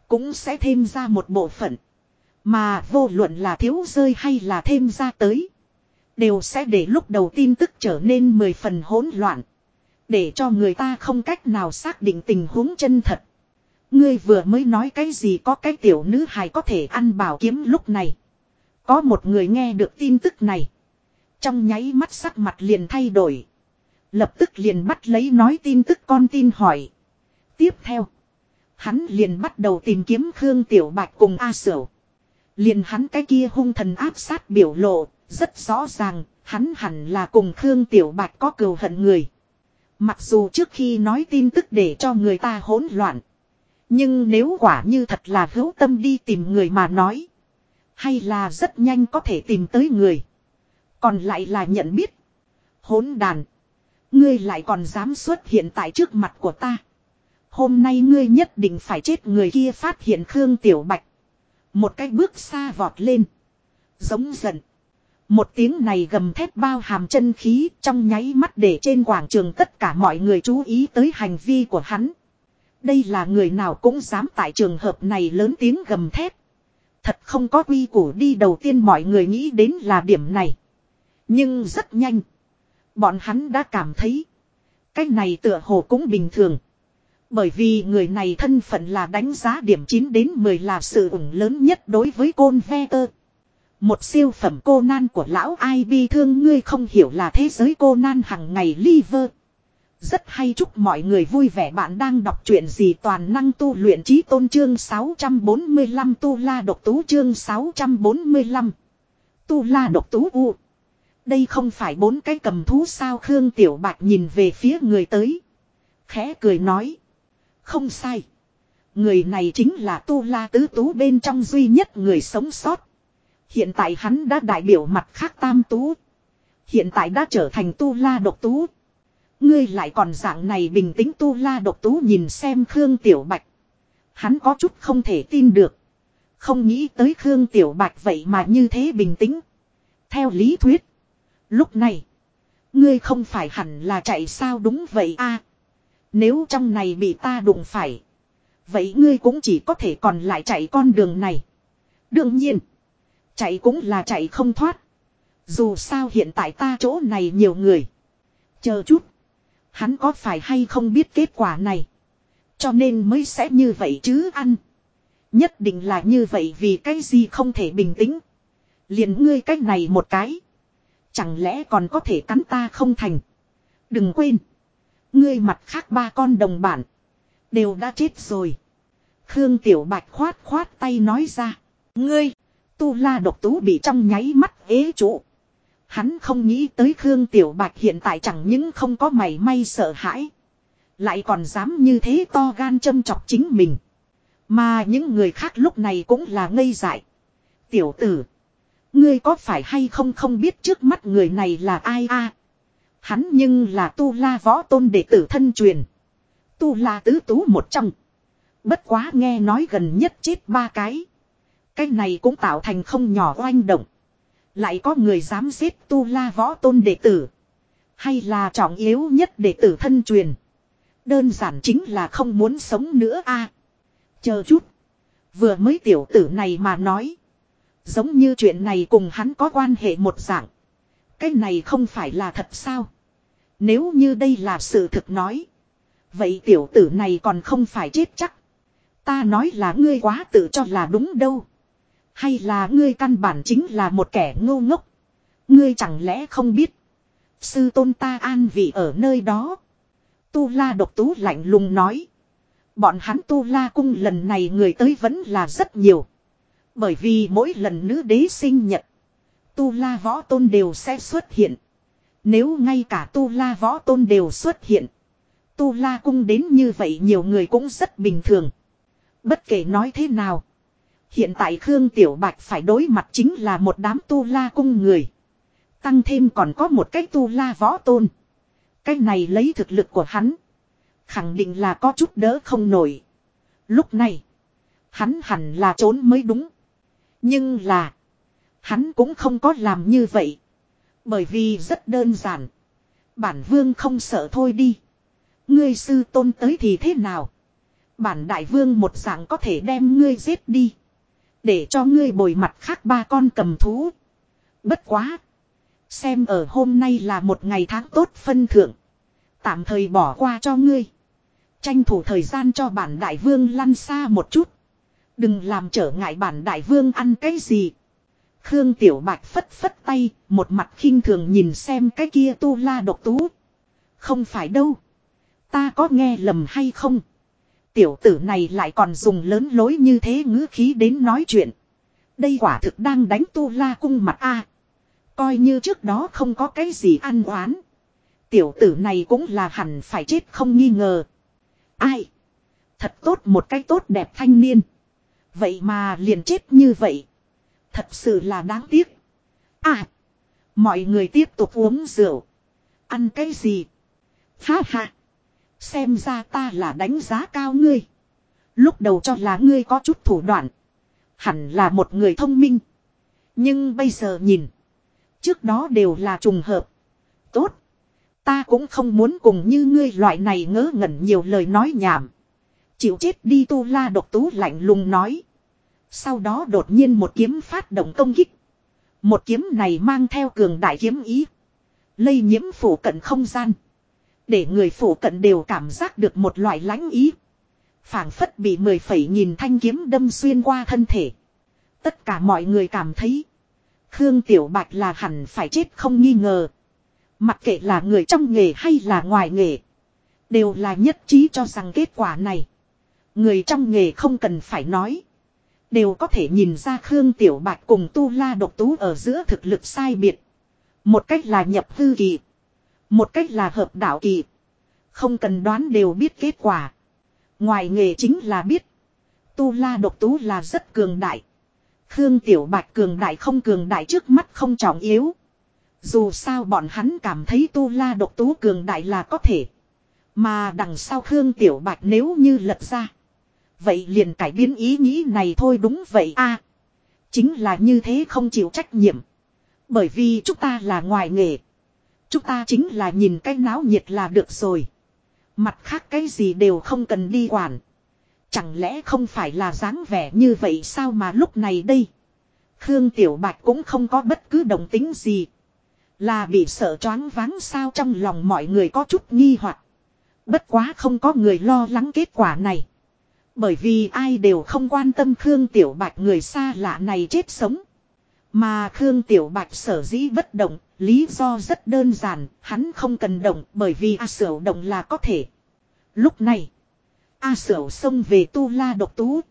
Cũng sẽ thêm ra một bộ phận. Mà vô luận là thiếu rơi hay là thêm ra tới. Đều sẽ để lúc đầu tin tức trở nên mười phần hỗn loạn. Để cho người ta không cách nào xác định tình huống chân thật. Ngươi vừa mới nói cái gì có cái tiểu nữ hài có thể ăn bảo kiếm lúc này. Có một người nghe được tin tức này. Trong nháy mắt sắc mặt liền thay đổi. Lập tức liền bắt lấy nói tin tức con tin hỏi. Tiếp theo. Hắn liền bắt đầu tìm kiếm Khương Tiểu Bạch cùng A Sửu. Liền hắn cái kia hung thần áp sát biểu lộ, rất rõ ràng, hắn hẳn là cùng Khương Tiểu Bạch có cừu hận người. Mặc dù trước khi nói tin tức để cho người ta hỗn loạn. Nhưng nếu quả như thật là hữu tâm đi tìm người mà nói. Hay là rất nhanh có thể tìm tới người. Còn lại là nhận biết. Hỗn đàn. Ngươi lại còn dám xuất hiện tại trước mặt của ta. Hôm nay ngươi nhất định phải chết, người kia phát hiện Khương Tiểu Bạch. Một cái bước xa vọt lên. Giống giận. Một tiếng này gầm thét bao hàm chân khí, trong nháy mắt để trên quảng trường tất cả mọi người chú ý tới hành vi của hắn. Đây là người nào cũng dám tại trường hợp này lớn tiếng gầm thét. Thật không có quy củ đi, đầu tiên mọi người nghĩ đến là điểm này. Nhưng rất nhanh. Bọn hắn đã cảm thấy. Cái này tựa hồ cũng bình thường. Bởi vì người này thân phận là đánh giá điểm 9 đến 10 là sự ủng lớn nhất đối với côn ve tơ. Một siêu phẩm cô nan của lão ai bi thương ngươi không hiểu là thế giới cô nan hằng ngày liver. Rất hay chúc mọi người vui vẻ bạn đang đọc truyện gì toàn năng tu luyện trí tôn trương 645 tu la độc tú chương 645. Tu la độc tú u. Đây không phải bốn cái cầm thú sao Khương Tiểu Bạch nhìn về phía người tới. Khẽ cười nói. Không sai. Người này chính là tu la tứ tú bên trong duy nhất người sống sót. Hiện tại hắn đã đại biểu mặt khác tam tú. Hiện tại đã trở thành tu la độc tú. Ngươi lại còn dạng này bình tĩnh tu la độc tú nhìn xem Khương Tiểu Bạch. Hắn có chút không thể tin được. Không nghĩ tới Khương Tiểu Bạch vậy mà như thế bình tĩnh. Theo lý thuyết. Lúc này. Ngươi không phải hẳn là chạy sao đúng vậy a nếu trong này bị ta đụng phải. Vậy ngươi cũng chỉ có thể còn lại chạy con đường này. Đương nhiên. Chạy cũng là chạy không thoát. Dù sao hiện tại ta chỗ này nhiều người. Chờ chút. Hắn có phải hay không biết kết quả này. Cho nên mới sẽ như vậy chứ ăn. Nhất định là như vậy vì cái gì không thể bình tĩnh. liền ngươi cách này một cái. Chẳng lẽ còn có thể cắn ta không thành. Đừng quên. Ngươi mặt khác ba con đồng bản. Đều đã chết rồi. Khương Tiểu Bạch khoát khoát tay nói ra. Ngươi. Tu la độc tú bị trong nháy mắt ế trụ. Hắn không nghĩ tới Khương Tiểu Bạch hiện tại chẳng những không có mảy may sợ hãi. Lại còn dám như thế to gan châm chọc chính mình. Mà những người khác lúc này cũng là ngây dại. Tiểu tử. Ngươi có phải hay không không biết trước mắt người này là ai a? Hắn nhưng là tu la võ tôn đệ tử thân truyền. Tu la tứ tú một trong. Bất quá nghe nói gần nhất chết ba cái. Cái này cũng tạo thành không nhỏ oanh động. Lại có người dám giết tu la võ tôn đệ tử. Hay là trọng yếu nhất đệ tử thân truyền. Đơn giản chính là không muốn sống nữa a. Chờ chút. Vừa mới tiểu tử này mà nói. Giống như chuyện này cùng hắn có quan hệ một dạng. Cái này không phải là thật sao. Nếu như đây là sự thực nói. Vậy tiểu tử này còn không phải chết chắc. Ta nói là ngươi quá tự cho là đúng đâu. Hay là ngươi căn bản chính là một kẻ ngu ngốc. Ngươi chẳng lẽ không biết. Sư tôn ta an vị ở nơi đó. Tu la độc tú lạnh lùng nói. Bọn hắn tu la cung lần này người tới vẫn là rất nhiều. Bởi vì mỗi lần nữ đế sinh nhật. Tu la võ tôn đều sẽ xuất hiện. Nếu ngay cả tu la võ tôn đều xuất hiện. Tu la cung đến như vậy nhiều người cũng rất bình thường. Bất kể nói thế nào. Hiện tại Khương Tiểu Bạch phải đối mặt chính là một đám tu la cung người. Tăng thêm còn có một cái tu la võ tôn. Cái này lấy thực lực của hắn. Khẳng định là có chút đỡ không nổi. Lúc này. Hắn hẳn là trốn mới đúng. Nhưng là. Hắn cũng không có làm như vậy. Bởi vì rất đơn giản. Bản vương không sợ thôi đi. Ngươi sư tôn tới thì thế nào? Bản đại vương một dạng có thể đem ngươi giết đi. Để cho ngươi bồi mặt khác ba con cầm thú. Bất quá. Xem ở hôm nay là một ngày tháng tốt phân thượng. Tạm thời bỏ qua cho ngươi. Tranh thủ thời gian cho bản đại vương lăn xa một chút. Đừng làm trở ngại bản đại vương ăn cái gì. Khương Tiểu Bạch phất phất tay, một mặt khinh thường nhìn xem cái kia tu la độc tú. Không phải đâu. Ta có nghe lầm hay không? Tiểu tử này lại còn dùng lớn lối như thế ngữ khí đến nói chuyện. Đây quả thực đang đánh tu la cung mặt a. Coi như trước đó không có cái gì ăn oán. Tiểu tử này cũng là hẳn phải chết không nghi ngờ. Ai? Thật tốt một cái tốt đẹp thanh niên. Vậy mà liền chết như vậy. Thật sự là đáng tiếc. À. Mọi người tiếp tục uống rượu. Ăn cái gì? Ha ha. Xem ra ta là đánh giá cao ngươi. Lúc đầu cho là ngươi có chút thủ đoạn. Hẳn là một người thông minh. Nhưng bây giờ nhìn. Trước đó đều là trùng hợp. Tốt. Ta cũng không muốn cùng như ngươi loại này ngớ ngẩn nhiều lời nói nhảm. Chịu chết đi tu la độc tú lạnh lùng nói. Sau đó đột nhiên một kiếm phát động công kích. Một kiếm này mang theo cường đại kiếm ý. Lây nhiễm phủ cận không gian. Để người phủ cận đều cảm giác được một loại lãnh ý. phảng phất bị mười phẩy nhìn thanh kiếm đâm xuyên qua thân thể. Tất cả mọi người cảm thấy. Khương Tiểu Bạch là hẳn phải chết không nghi ngờ. Mặc kệ là người trong nghề hay là ngoài nghề. Đều là nhất trí cho rằng kết quả này. Người trong nghề không cần phải nói. Đều có thể nhìn ra Khương Tiểu Bạch cùng Tu La Độc Tú ở giữa thực lực sai biệt. Một cách là nhập hư kỳ. Một cách là hợp đạo kỳ. Không cần đoán đều biết kết quả. Ngoài nghề chính là biết. Tu La Độc Tú là rất cường đại. Khương Tiểu Bạch cường đại không cường đại trước mắt không trọng yếu. Dù sao bọn hắn cảm thấy tu la độc tú cường đại là có thể. Mà đằng sau Khương Tiểu Bạch nếu như lật ra. Vậy liền cải biến ý nghĩ này thôi đúng vậy a Chính là như thế không chịu trách nhiệm. Bởi vì chúng ta là ngoài nghề. Chúng ta chính là nhìn cái náo nhiệt là được rồi. Mặt khác cái gì đều không cần đi quản. Chẳng lẽ không phải là dáng vẻ như vậy sao mà lúc này đây. Khương Tiểu Bạch cũng không có bất cứ động tính gì. Là bị sợ choáng váng sao trong lòng mọi người có chút nghi hoặc. Bất quá không có người lo lắng kết quả này. Bởi vì ai đều không quan tâm Khương Tiểu Bạch người xa lạ này chết sống. Mà Khương Tiểu Bạch sở dĩ bất động, lý do rất đơn giản, hắn không cần động bởi vì A Sở động là có thể. Lúc này, A Sở xông về Tu La độc tú.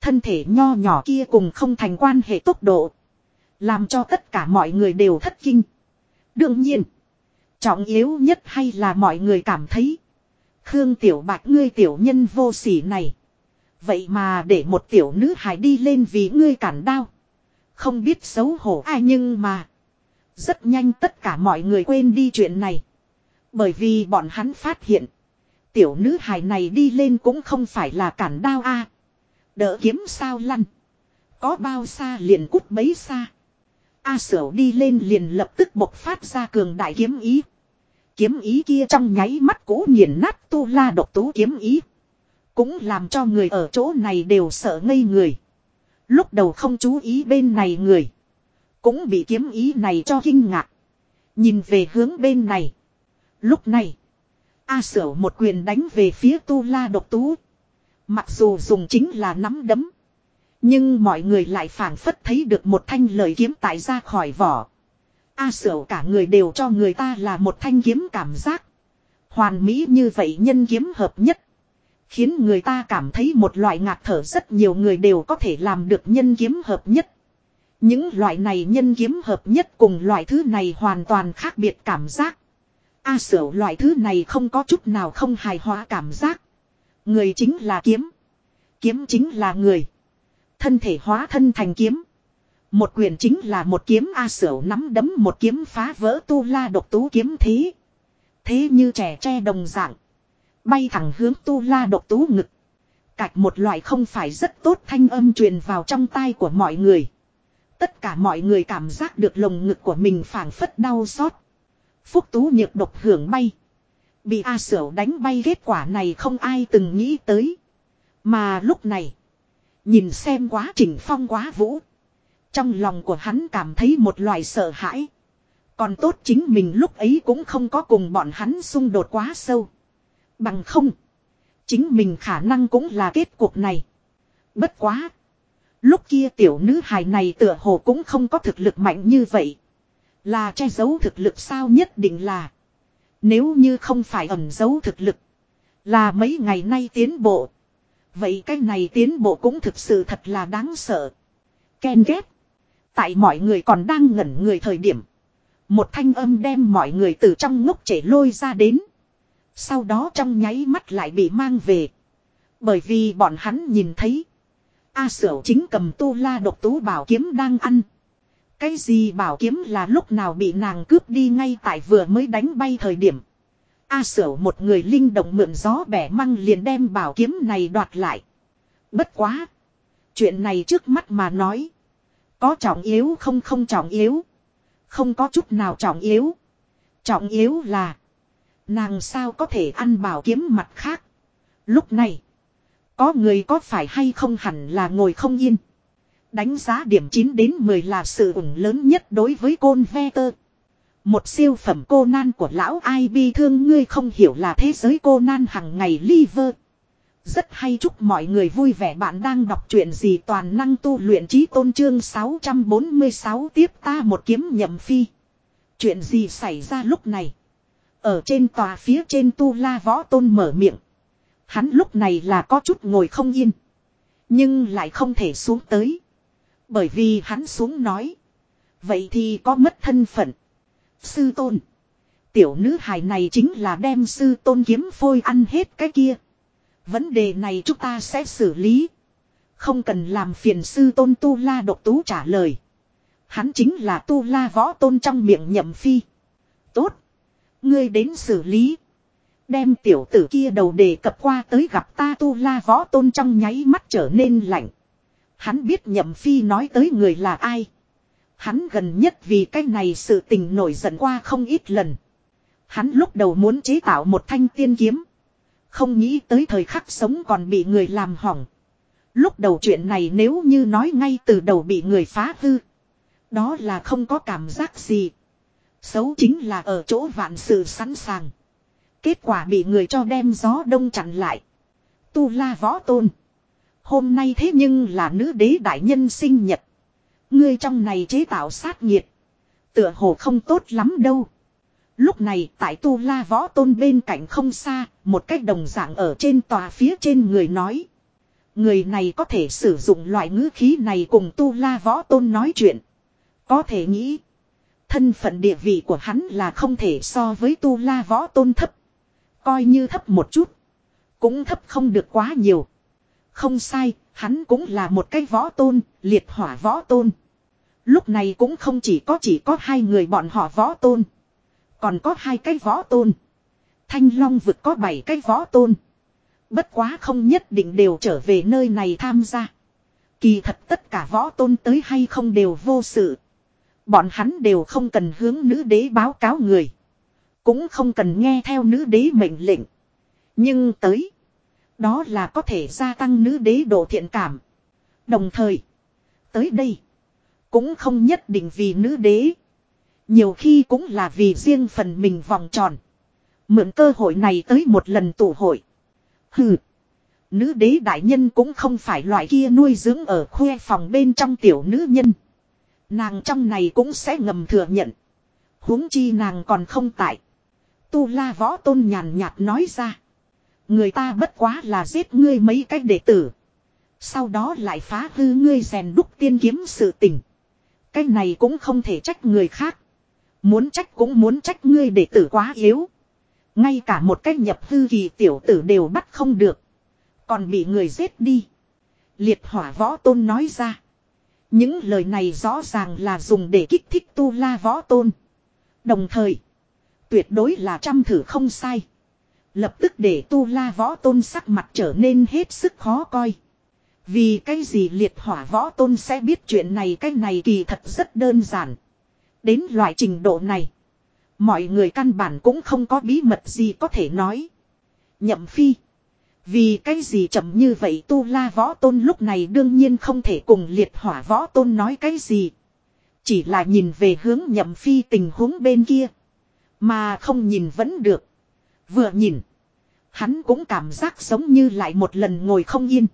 Thân thể nho nhỏ kia cùng không thành quan hệ tốc độ. Làm cho tất cả mọi người đều thất kinh. Đương nhiên, trọng yếu nhất hay là mọi người cảm thấy. Khương Tiểu Bạch ngươi tiểu nhân vô sỉ này. Vậy mà để một tiểu nữ hài đi lên vì ngươi cản đao. Không biết xấu hổ ai nhưng mà. Rất nhanh tất cả mọi người quên đi chuyện này. Bởi vì bọn hắn phát hiện. Tiểu nữ hài này đi lên cũng không phải là cản đao a Đỡ kiếm sao lăn. Có bao xa liền cút bấy xa. A sở đi lên liền lập tức bộc phát ra cường đại kiếm ý. Kiếm ý kia trong nháy mắt cố nghiền nát tu la độc tú kiếm ý. Cũng làm cho người ở chỗ này đều sợ ngây người. Lúc đầu không chú ý bên này người. Cũng bị kiếm ý này cho kinh ngạc. Nhìn về hướng bên này. Lúc này. A sở một quyền đánh về phía tu la độc tú. Mặc dù dùng chính là nắm đấm. Nhưng mọi người lại phảng phất thấy được một thanh lời kiếm tại ra khỏi vỏ. A sở cả người đều cho người ta là một thanh kiếm cảm giác. Hoàn mỹ như vậy nhân kiếm hợp nhất. Khiến người ta cảm thấy một loại ngạc thở rất nhiều người đều có thể làm được nhân kiếm hợp nhất. Những loại này nhân kiếm hợp nhất cùng loại thứ này hoàn toàn khác biệt cảm giác. A sở, loại thứ này không có chút nào không hài hòa cảm giác. Người chính là kiếm. Kiếm chính là người. Thân thể hóa thân thành kiếm. Một quyền chính là một kiếm A sở nắm đấm một kiếm phá vỡ tu la độc tú kiếm thế. Thế như trẻ tre đồng dạng. Bay thẳng hướng tu la độc tú ngực. Cạch một loại không phải rất tốt thanh âm truyền vào trong tai của mọi người. Tất cả mọi người cảm giác được lồng ngực của mình phảng phất đau xót. Phúc tú nhược độc hưởng bay. Bị A Sở đánh bay kết quả này không ai từng nghĩ tới. Mà lúc này. Nhìn xem quá trình phong quá vũ. Trong lòng của hắn cảm thấy một loại sợ hãi. Còn tốt chính mình lúc ấy cũng không có cùng bọn hắn xung đột quá sâu. Bằng không. Chính mình khả năng cũng là kết cục này. Bất quá. Lúc kia tiểu nữ hài này tựa hồ cũng không có thực lực mạnh như vậy. Là che giấu thực lực sao nhất định là. Nếu như không phải ẩn giấu thực lực. Là mấy ngày nay tiến bộ. Vậy cái này tiến bộ cũng thực sự thật là đáng sợ. Ken ghét. Tại mọi người còn đang ngẩn người thời điểm. Một thanh âm đem mọi người từ trong ngốc trẻ lôi ra đến. Sau đó trong nháy mắt lại bị mang về. Bởi vì bọn hắn nhìn thấy. A sở chính cầm tu la độc tú bảo kiếm đang ăn. Cái gì bảo kiếm là lúc nào bị nàng cướp đi ngay tại vừa mới đánh bay thời điểm. A sở một người linh động mượn gió bẻ măng liền đem bảo kiếm này đoạt lại. Bất quá. Chuyện này trước mắt mà nói. Có trọng yếu không không trọng yếu. Không có chút nào trọng yếu. Trọng yếu là. Nàng sao có thể ăn bảo kiếm mặt khác. Lúc này. Có người có phải hay không hẳn là ngồi không yên. Đánh giá điểm 9 đến 10 là sự ủng lớn nhất đối với côn ve tơ. Một siêu phẩm cô nan của lão ai bi thương ngươi không hiểu là thế giới cô nan hằng ngày liver. Rất hay chúc mọi người vui vẻ bạn đang đọc truyện gì toàn năng tu luyện trí tôn trương 646 tiếp ta một kiếm nhậm phi. Chuyện gì xảy ra lúc này? Ở trên tòa phía trên tu la võ tôn mở miệng. Hắn lúc này là có chút ngồi không yên. Nhưng lại không thể xuống tới. Bởi vì hắn xuống nói. Vậy thì có mất thân phận. Sư tôn. Tiểu nữ hài này chính là đem sư tôn kiếm phôi ăn hết cái kia. Vấn đề này chúng ta sẽ xử lý. Không cần làm phiền sư tôn tu la độc tú trả lời. Hắn chính là tu la võ tôn trong miệng nhậm phi. Tốt. Ngươi đến xử lý. Đem tiểu tử kia đầu đề cập qua tới gặp ta tu la võ tôn trong nháy mắt trở nên lạnh. Hắn biết nhậm phi nói tới người là ai. Hắn gần nhất vì cái này sự tình nổi giận qua không ít lần. Hắn lúc đầu muốn chế tạo một thanh tiên kiếm. Không nghĩ tới thời khắc sống còn bị người làm hỏng. Lúc đầu chuyện này nếu như nói ngay từ đầu bị người phá hư. Đó là không có cảm giác gì. Xấu chính là ở chỗ vạn sự sẵn sàng. Kết quả bị người cho đem gió đông chặn lại. Tu la võ tôn. Hôm nay thế nhưng là nữ đế đại nhân sinh nhật. Ngươi trong này chế tạo sát nhiệt. Tựa hồ không tốt lắm đâu. Lúc này tại tu la võ tôn bên cạnh không xa, một cách đồng dạng ở trên tòa phía trên người nói. Người này có thể sử dụng loại ngữ khí này cùng tu la võ tôn nói chuyện. Có thể nghĩ. Thân phận địa vị của hắn là không thể so với tu la võ tôn thấp. Coi như thấp một chút. Cũng thấp không được quá nhiều. Không sai, hắn cũng là một cái võ tôn, liệt hỏa võ tôn. Lúc này cũng không chỉ có chỉ có hai người bọn họ võ tôn. Còn có hai cái võ tôn. Thanh Long vực có bảy cái võ tôn. Bất quá không nhất định đều trở về nơi này tham gia. Kỳ thật tất cả võ tôn tới hay không đều vô sự. Bọn hắn đều không cần hướng nữ đế báo cáo người. Cũng không cần nghe theo nữ đế mệnh lệnh. Nhưng tới. Đó là có thể gia tăng nữ đế độ thiện cảm. Đồng thời. Tới đây. Cũng không nhất định vì nữ đế. Nhiều khi cũng là vì riêng phần mình vòng tròn. Mượn cơ hội này tới một lần tụ hội. Hừ. Nữ đế đại nhân cũng không phải loại kia nuôi dưỡng ở khuê phòng bên trong tiểu nữ nhân. Nàng trong này cũng sẽ ngầm thừa nhận. huống chi nàng còn không tại. Tu la võ tôn nhàn nhạt nói ra. Người ta bất quá là giết ngươi mấy cách đệ tử. Sau đó lại phá hư ngươi rèn đúc tiên kiếm sự tình. Cái này cũng không thể trách người khác. Muốn trách cũng muốn trách ngươi đệ tử quá yếu. Ngay cả một cách nhập hư kỳ tiểu tử đều bắt không được. Còn bị người giết đi. Liệt hỏa võ tôn nói ra. Những lời này rõ ràng là dùng để kích thích tu la võ tôn. Đồng thời. Tuyệt đối là trăm thử không sai. Lập tức để tu la võ tôn sắc mặt trở nên hết sức khó coi. Vì cái gì liệt hỏa võ tôn sẽ biết chuyện này cái này kỳ thật rất đơn giản. Đến loại trình độ này. Mọi người căn bản cũng không có bí mật gì có thể nói. Nhậm phi. Vì cái gì chậm như vậy tu la võ tôn lúc này đương nhiên không thể cùng liệt hỏa võ tôn nói cái gì. Chỉ là nhìn về hướng nhậm phi tình huống bên kia. Mà không nhìn vẫn được. Vừa nhìn. Hắn cũng cảm giác giống như lại một lần ngồi không yên.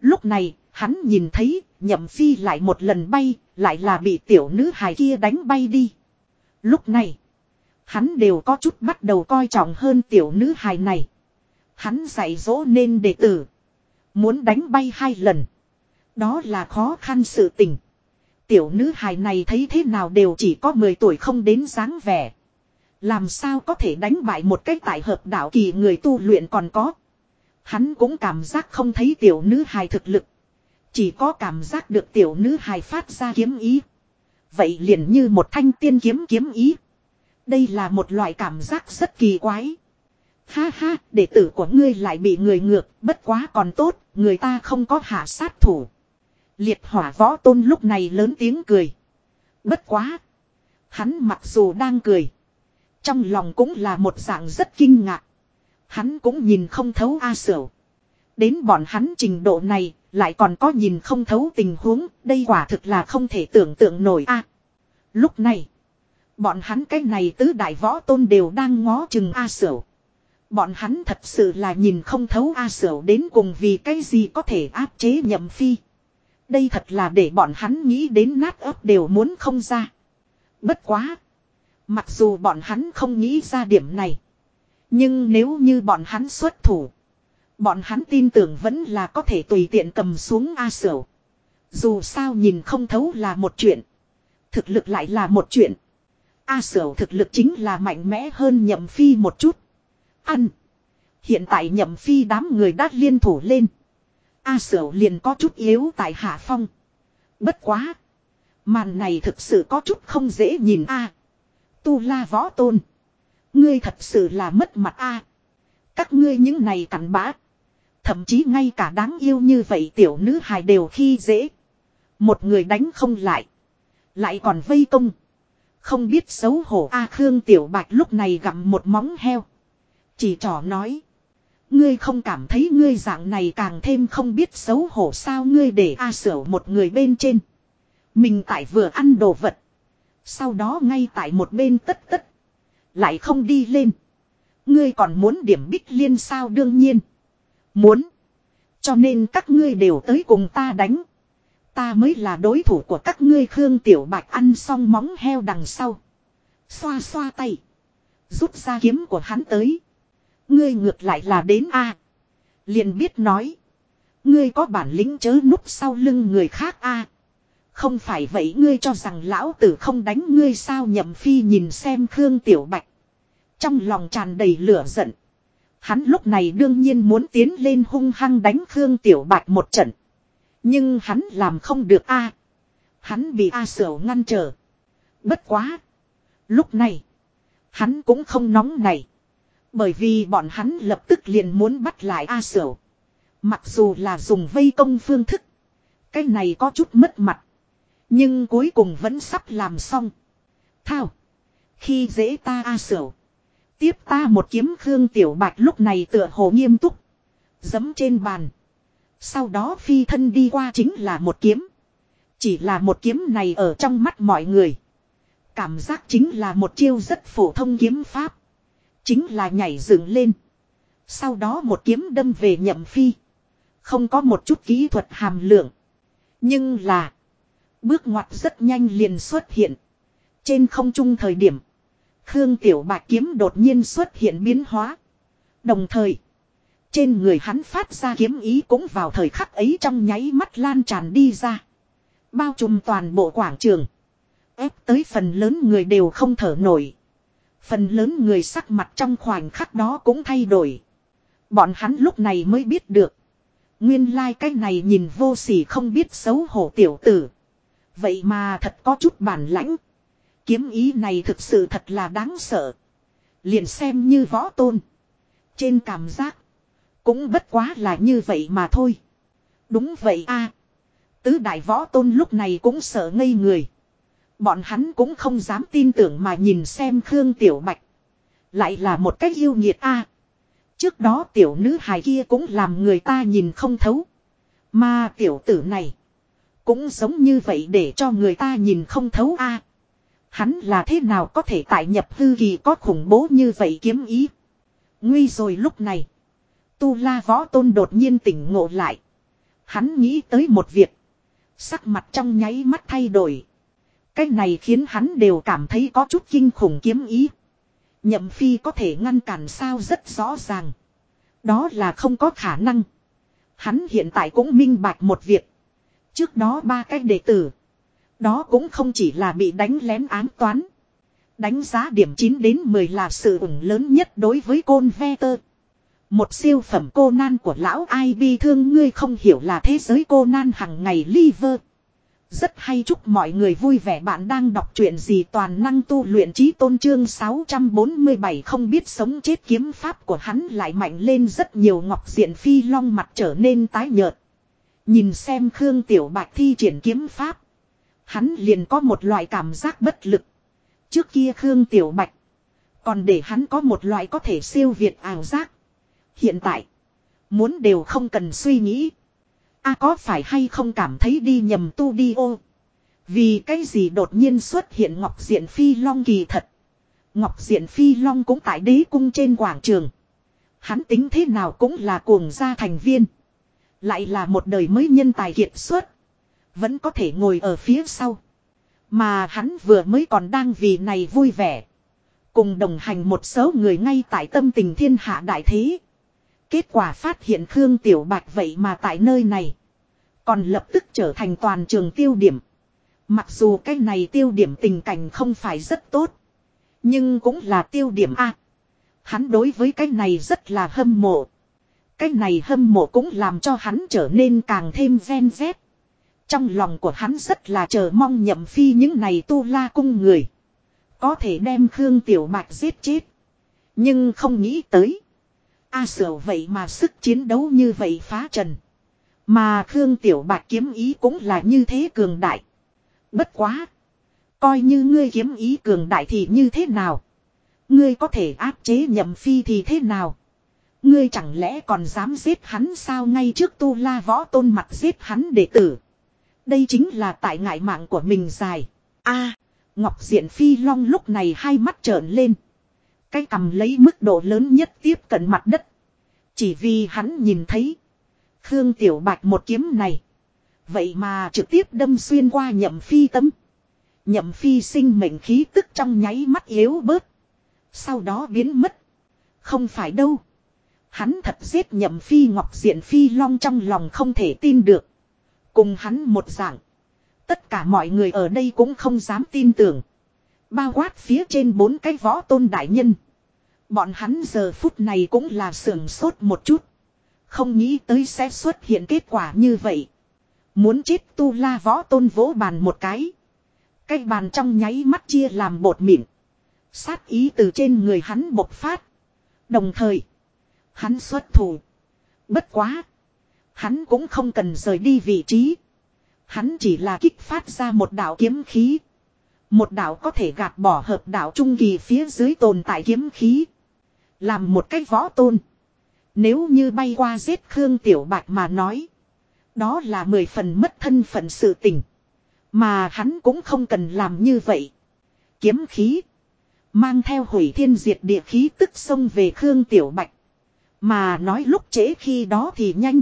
Lúc này, hắn nhìn thấy, nhậm phi lại một lần bay, lại là bị tiểu nữ hài kia đánh bay đi. Lúc này, hắn đều có chút bắt đầu coi trọng hơn tiểu nữ hài này. Hắn dạy dỗ nên đệ tử. Muốn đánh bay hai lần. Đó là khó khăn sự tình. Tiểu nữ hài này thấy thế nào đều chỉ có 10 tuổi không đến dáng vẻ. Làm sao có thể đánh bại một cái tại hợp đạo kỳ người tu luyện còn có. Hắn cũng cảm giác không thấy tiểu nữ hài thực lực. Chỉ có cảm giác được tiểu nữ hài phát ra kiếm ý. Vậy liền như một thanh tiên kiếm kiếm ý. Đây là một loại cảm giác rất kỳ quái. Ha ha, đệ tử của ngươi lại bị người ngược, bất quá còn tốt, người ta không có hạ sát thủ. Liệt hỏa võ tôn lúc này lớn tiếng cười. Bất quá. Hắn mặc dù đang cười. Trong lòng cũng là một dạng rất kinh ngạc. Hắn cũng nhìn không thấu A Sửu. Đến bọn hắn trình độ này, lại còn có nhìn không thấu tình huống, đây quả thực là không thể tưởng tượng nổi A. lúc này, bọn hắn cái này tứ đại võ tôn đều đang ngó chừng A Sửu. Bọn hắn thật sự là nhìn không thấu A Sở đến cùng vì cái gì có thể áp chế nhậm phi. Đây thật là để bọn hắn nghĩ đến nát ấp đều muốn không ra. Bất quá. Mặc dù bọn hắn không nghĩ ra điểm này. Nhưng nếu như bọn hắn xuất thủ. Bọn hắn tin tưởng vẫn là có thể tùy tiện cầm xuống A Sở. Dù sao nhìn không thấu là một chuyện. Thực lực lại là một chuyện. A Sở thực lực chính là mạnh mẽ hơn nhậm phi một chút. Ăn. Hiện tại nhậm phi đám người đã liên thủ lên. A sở liền có chút yếu tại hạ phong. Bất quá. Màn này thực sự có chút không dễ nhìn a. tu la võ tôn. Ngươi thật sự là mất mặt a. Các ngươi những này cặn bã. Thậm chí ngay cả đáng yêu như vậy tiểu nữ hài đều khi dễ. Một người đánh không lại. Lại còn vây công. Không biết xấu hổ A Khương Tiểu Bạch lúc này gặm một móng heo. Chỉ trò nói. Ngươi không cảm thấy ngươi dạng này càng thêm không biết xấu hổ sao ngươi để A Sở một người bên trên. Mình tại vừa ăn đồ vật. Sau đó ngay tại một bên tất tất. Lại không đi lên. Ngươi còn muốn điểm bích liên sao đương nhiên. Muốn. Cho nên các ngươi đều tới cùng ta đánh. Ta mới là đối thủ của các ngươi Khương Tiểu Bạch ăn xong móng heo đằng sau. Xoa xoa tay. Rút ra kiếm của hắn tới. Ngươi ngược lại là đến A. Liền biết nói. Ngươi có bản lĩnh chớ núp sau lưng người khác A. Không phải vậy ngươi cho rằng lão tử không đánh ngươi sao nhậm phi nhìn xem Khương Tiểu Bạch. Trong lòng tràn đầy lửa giận. Hắn lúc này đương nhiên muốn tiến lên hung hăng đánh Khương Tiểu Bạch một trận. Nhưng hắn làm không được a. Hắn bị A Sửu ngăn trở. Bất quá. Lúc này. Hắn cũng không nóng này. Bởi vì bọn hắn lập tức liền muốn bắt lại A Sở. Mặc dù là dùng vây công phương thức. Cái này có chút mất mặt. Nhưng cuối cùng vẫn sắp làm xong. Thao. Khi dễ ta A Sở. Tiếp ta một kiếm Khương Tiểu Bạch lúc này tựa hồ nghiêm túc. Dấm trên bàn. Sau đó phi thân đi qua chính là một kiếm. Chỉ là một kiếm này ở trong mắt mọi người. Cảm giác chính là một chiêu rất phổ thông kiếm pháp. Chính là nhảy dựng lên. Sau đó một kiếm đâm về nhậm phi. Không có một chút kỹ thuật hàm lượng. Nhưng là. Bước ngoặt rất nhanh liền xuất hiện. Trên không trung thời điểm. Khương Tiểu Bạch kiếm đột nhiên xuất hiện biến hóa. Đồng thời. Trên người hắn phát ra kiếm ý cũng vào thời khắc ấy trong nháy mắt lan tràn đi ra. Bao trùm toàn bộ quảng trường. ép tới phần lớn người đều không thở nổi. Phần lớn người sắc mặt trong khoảnh khắc đó cũng thay đổi. Bọn hắn lúc này mới biết được. Nguyên lai like cái này nhìn vô sỉ không biết xấu hổ tiểu tử. Vậy mà thật có chút bản lãnh. Kiếm ý này thực sự thật là đáng sợ. Liền xem như võ tôn. Trên cảm giác. Cũng bất quá là như vậy mà thôi. Đúng vậy a Tứ đại võ tôn lúc này cũng sợ ngây người. Bọn hắn cũng không dám tin tưởng mà nhìn xem Khương Tiểu Bạch. Lại là một cách yêu nghiệt a Trước đó tiểu nữ hài kia cũng làm người ta nhìn không thấu. Mà tiểu tử này. Cũng giống như vậy để cho người ta nhìn không thấu a Hắn là thế nào có thể tại nhập hư kỳ có khủng bố như vậy kiếm ý. Nguy rồi lúc này. Tu la võ tôn đột nhiên tỉnh ngộ lại. Hắn nghĩ tới một việc. Sắc mặt trong nháy mắt thay đổi. Cái này khiến hắn đều cảm thấy có chút kinh khủng kiếm ý. Nhậm phi có thể ngăn cản sao rất rõ ràng. Đó là không có khả năng. Hắn hiện tại cũng minh bạch một việc. Trước đó ba cái đệ tử. Đó cũng không chỉ là bị đánh lén ám toán. Đánh giá điểm 9 đến 10 là sự ủng lớn nhất đối với côn ve tơ. Một siêu phẩm cô nan của lão ai bi thương, ngươi không hiểu là thế giới cô nan hằng ngày liver. Rất hay chúc mọi người vui vẻ bạn đang đọc truyện gì toàn năng tu luyện trí tôn trương 647 không biết sống chết kiếm pháp của hắn lại mạnh lên rất nhiều ngọc diện phi long mặt trở nên tái nhợt. Nhìn xem Khương Tiểu Bạch thi triển kiếm pháp. Hắn liền có một loại cảm giác bất lực. Trước kia Khương Tiểu Bạch. Còn để hắn có một loại có thể siêu việt ảo giác. Hiện tại. Muốn đều không cần suy nghĩ a có phải hay không cảm thấy đi nhầm tu đi ô. Vì cái gì đột nhiên xuất hiện Ngọc Diện Phi Long kỳ thật. Ngọc Diện Phi Long cũng tại đế cung trên quảng trường. Hắn tính thế nào cũng là cuồng gia thành viên. Lại là một đời mới nhân tài kiệt xuất. Vẫn có thể ngồi ở phía sau. Mà hắn vừa mới còn đang vì này vui vẻ. Cùng đồng hành một số người ngay tại tâm tình thiên hạ đại thế. Kết quả phát hiện Khương Tiểu Bạch vậy mà tại nơi này. Còn lập tức trở thành toàn trường tiêu điểm. Mặc dù cái này tiêu điểm tình cảnh không phải rất tốt. Nhưng cũng là tiêu điểm A. Hắn đối với cái này rất là hâm mộ. Cái này hâm mộ cũng làm cho hắn trở nên càng thêm ven vét. Trong lòng của hắn rất là chờ mong nhậm phi những này tu la cung người. Có thể đem Khương Tiểu Bạch giết chết. Nhưng không nghĩ tới. A sở vậy mà sức chiến đấu như vậy phá trần. Mà Khương Tiểu Bạch kiếm ý cũng là như thế cường đại. Bất quá. Coi như ngươi kiếm ý cường đại thì như thế nào. Ngươi có thể áp chế nhậm phi thì thế nào. Ngươi chẳng lẽ còn dám giết hắn sao ngay trước tu la võ tôn mặt giết hắn đệ tử. Đây chính là tại ngại mạng của mình dài. a Ngọc Diện Phi Long lúc này hai mắt trợn lên. Cái cầm lấy mức độ lớn nhất tiếp cận mặt đất. Chỉ vì hắn nhìn thấy. Khương Tiểu Bạch một kiếm này. Vậy mà trực tiếp đâm xuyên qua nhậm phi tấm. Nhậm phi sinh mệnh khí tức trong nháy mắt yếu bớt. Sau đó biến mất. Không phải đâu. Hắn thật giết nhậm phi ngọc diện phi long trong lòng không thể tin được. Cùng hắn một dạng. Tất cả mọi người ở đây cũng không dám tin tưởng. Bao quát phía trên bốn cái võ tôn đại nhân. Bọn hắn giờ phút này cũng là sưởng sốt một chút. Không nghĩ tới sẽ xuất hiện kết quả như vậy. Muốn chết tu la võ tôn vỗ bàn một cái. Cái bàn trong nháy mắt chia làm bột mịn. Sát ý từ trên người hắn bộc phát. Đồng thời. Hắn xuất thủ. Bất quá. Hắn cũng không cần rời đi vị trí. Hắn chỉ là kích phát ra một đạo kiếm khí. Một đạo có thể gạt bỏ hợp đạo trung kỳ phía dưới tồn tại kiếm khí. Làm một cách võ tôn. Nếu như bay qua giết Khương Tiểu Bạch mà nói. Đó là mười phần mất thân phận sự tình. Mà hắn cũng không cần làm như vậy. Kiếm khí. Mang theo hủy thiên diệt địa khí tức xông về Khương Tiểu Bạch. Mà nói lúc trễ khi đó thì nhanh.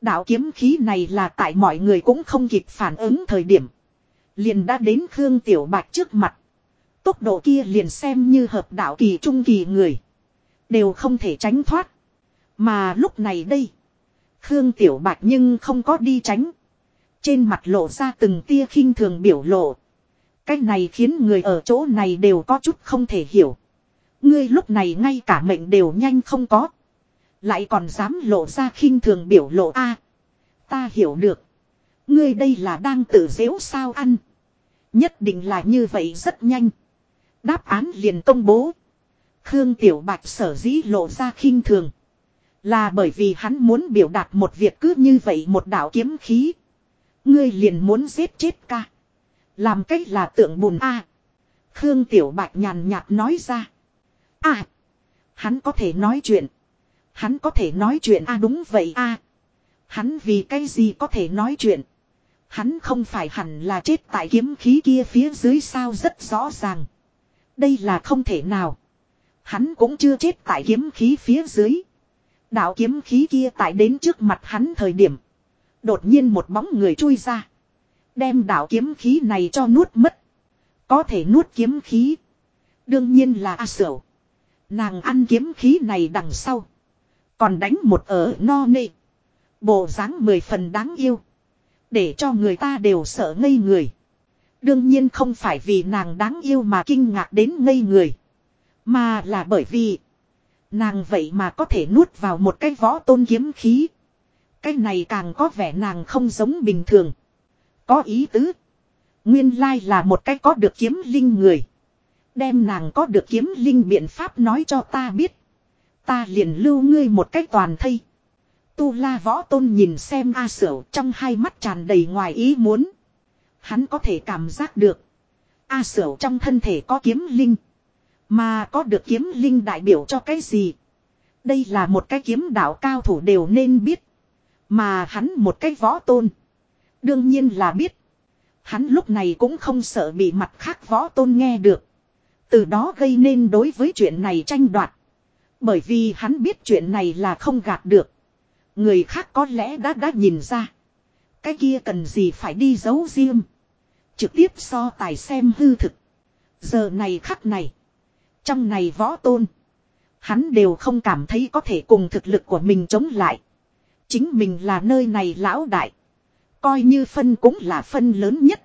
Đạo kiếm khí này là tại mọi người cũng không kịp phản ứng thời điểm. Liền đã đến Khương Tiểu Bạch trước mặt. Tốc độ kia liền xem như hợp đạo kỳ trung kỳ người. Đều không thể tránh thoát. Mà lúc này đây. Khương Tiểu Bạch nhưng không có đi tránh. Trên mặt lộ ra từng tia khinh thường biểu lộ. Cái này khiến người ở chỗ này đều có chút không thể hiểu. Ngươi lúc này ngay cả mệnh đều nhanh không có. Lại còn dám lộ ra khinh thường biểu lộ a Ta hiểu được. Ngươi đây là đang tự dễu sao ăn. Nhất định là như vậy rất nhanh. Đáp án liền công bố. Khương Tiểu Bạch sở dĩ lộ ra khinh thường. Là bởi vì hắn muốn biểu đạt một việc cứ như vậy một đạo kiếm khí. Ngươi liền muốn giết chết ca. Làm cách là tượng bùn a. Khương Tiểu Bạch nhàn nhạt nói ra. À. Hắn có thể nói chuyện. Hắn có thể nói chuyện a đúng vậy a. Hắn vì cái gì có thể nói chuyện. Hắn không phải hẳn là chết tại kiếm khí kia phía dưới sao rất rõ ràng. Đây là không thể nào. Hắn cũng chưa chết tại kiếm khí phía dưới. Đạo kiếm khí kia tại đến trước mặt hắn thời điểm. Đột nhiên một bóng người chui ra. Đem đạo kiếm khí này cho nuốt mất. Có thể nuốt kiếm khí. Đương nhiên là A Sở. Nàng ăn kiếm khí này đằng sau. Còn đánh một ở no nê. Bộ dáng mười phần đáng yêu. Để cho người ta đều sợ ngây người. Đương nhiên không phải vì nàng đáng yêu mà kinh ngạc đến ngây người. Mà là bởi vì. Nàng vậy mà có thể nuốt vào một cái võ tôn kiếm khí. Cái này càng có vẻ nàng không giống bình thường. Có ý tứ. Nguyên lai là một cái có được kiếm linh người. Đem nàng có được kiếm linh biện pháp nói cho ta biết. Ta liền lưu ngươi một cách toàn thây. Tu la võ tôn nhìn xem A Sửu trong hai mắt tràn đầy ngoài ý muốn. Hắn có thể cảm giác được. A Sửu trong thân thể có kiếm linh. Mà có được kiếm linh đại biểu cho cái gì? Đây là một cái kiếm đạo cao thủ đều nên biết. Mà hắn một cái võ tôn. Đương nhiên là biết. Hắn lúc này cũng không sợ bị mặt khác võ tôn nghe được. Từ đó gây nên đối với chuyện này tranh đoạt. Bởi vì hắn biết chuyện này là không gạt được. Người khác có lẽ đã đã nhìn ra. Cái kia cần gì phải đi giấu riêng. Trực tiếp so tài xem hư thực. Giờ này khắc này. Trong này võ tôn. Hắn đều không cảm thấy có thể cùng thực lực của mình chống lại. Chính mình là nơi này lão đại. Coi như phân cũng là phân lớn nhất.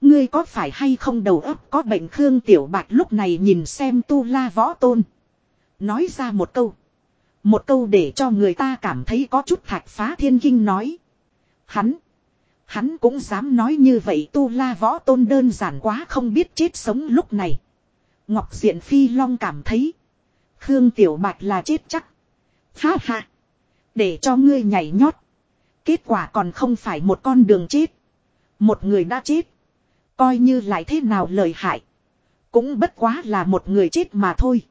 Ngươi có phải hay không đầu óc có bệnh Khương Tiểu Bạch lúc này nhìn xem tu la võ tôn. Nói ra một câu. Một câu để cho người ta cảm thấy có chút thạch phá thiên kinh nói. Hắn. Hắn cũng dám nói như vậy tu la võ tôn đơn giản quá không biết chết sống lúc này. Ngọc Diện Phi Long cảm thấy. Khương Tiểu Bạch là chết chắc. Ha ha. Để cho ngươi nhảy nhót. Kết quả còn không phải một con đường chết. Một người đã chết. Coi như lại thế nào lời hại. Cũng bất quá là một người chết mà thôi.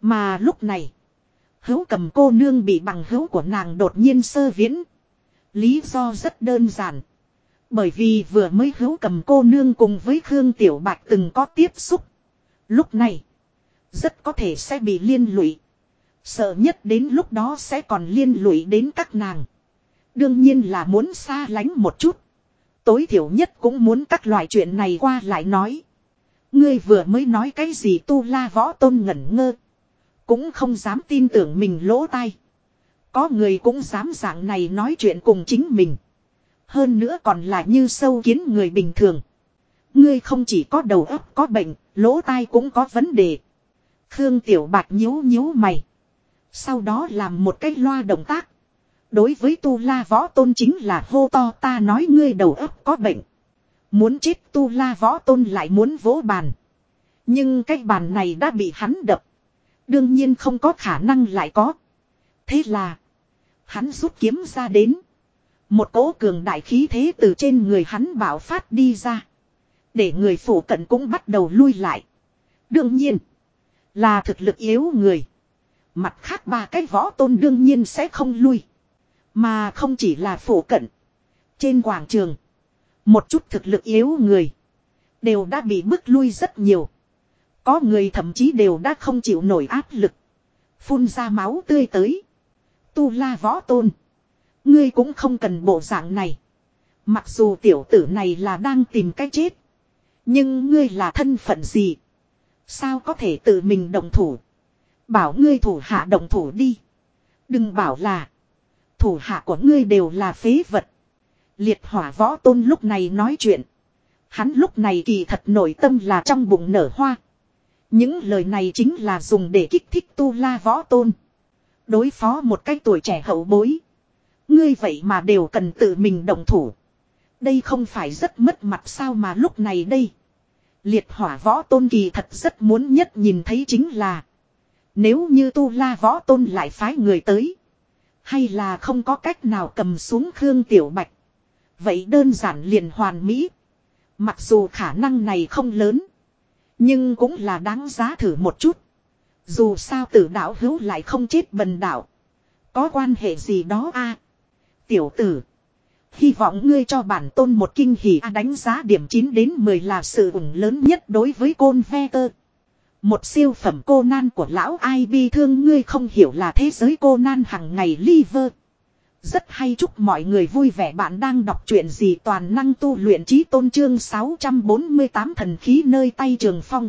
Mà lúc này. Hữu cầm cô nương bị bằng hữu của nàng đột nhiên sơ viễn. Lý do rất đơn giản. Bởi vì vừa mới hữu cầm cô nương cùng với Khương Tiểu Bạch từng có tiếp xúc. Lúc này. Rất có thể sẽ bị liên lụy. Sợ nhất đến lúc đó sẽ còn liên lụy đến các nàng. Đương nhiên là muốn xa lánh một chút. Tối thiểu nhất cũng muốn các loại chuyện này qua lại nói. Ngươi vừa mới nói cái gì tu la võ tôn ngẩn ngơ. Cũng không dám tin tưởng mình lỗ tai. Có người cũng dám dạng này nói chuyện cùng chính mình. Hơn nữa còn là như sâu kiến người bình thường. Ngươi không chỉ có đầu óc có bệnh, lỗ tai cũng có vấn đề. Khương Tiểu Bạch nhíu nhíu mày. Sau đó làm một cái loa động tác. Đối với tu la võ tôn chính là hô to ta nói ngươi đầu óc có bệnh. Muốn chết tu la võ tôn lại muốn vỗ bàn. Nhưng cái bàn này đã bị hắn đập. Đương nhiên không có khả năng lại có. Thế là. Hắn rút kiếm ra đến. Một cỗ cường đại khí thế từ trên người hắn bảo phát đi ra. Để người phủ cận cũng bắt đầu lui lại. Đương nhiên. Là thực lực yếu người. Mặt khác ba cái võ tôn đương nhiên sẽ không lui. Mà không chỉ là phủ cận. Trên quảng trường. Một chút thực lực yếu người. Đều đã bị bước lui rất nhiều. Có người thậm chí đều đã không chịu nổi áp lực. Phun ra máu tươi tới. Tu la võ tôn. Ngươi cũng không cần bộ dạng này. Mặc dù tiểu tử này là đang tìm cái chết. Nhưng ngươi là thân phận gì? Sao có thể tự mình động thủ? Bảo ngươi thủ hạ động thủ đi. Đừng bảo là. Thủ hạ của ngươi đều là phế vật. Liệt hỏa võ tôn lúc này nói chuyện. Hắn lúc này kỳ thật nổi tâm là trong bụng nở hoa. Những lời này chính là dùng để kích thích tu la võ tôn. Đối phó một cái tuổi trẻ hậu bối. Ngươi vậy mà đều cần tự mình động thủ. Đây không phải rất mất mặt sao mà lúc này đây. Liệt hỏa võ tôn kỳ thật rất muốn nhất nhìn thấy chính là. Nếu như tu la võ tôn lại phái người tới. Hay là không có cách nào cầm xuống Khương Tiểu Bạch. Vậy đơn giản liền hoàn mỹ. Mặc dù khả năng này không lớn. Nhưng cũng là đáng giá thử một chút. Dù sao tử đạo hữu lại không chết bần đạo. Có quan hệ gì đó a Tiểu tử. Hy vọng ngươi cho bản tôn một kinh hỉ a đánh giá điểm 9 đến 10 là sự ủng lớn nhất đối với côn ve tơ. Một siêu phẩm cô nan của lão ai bi thương, ngươi không hiểu là thế giới cô nan hằng ngày liver. Rất hay chúc mọi người vui vẻ bạn đang đọc truyện gì toàn năng tu luyện trí tôn trương 648 thần khí nơi tay trường phong.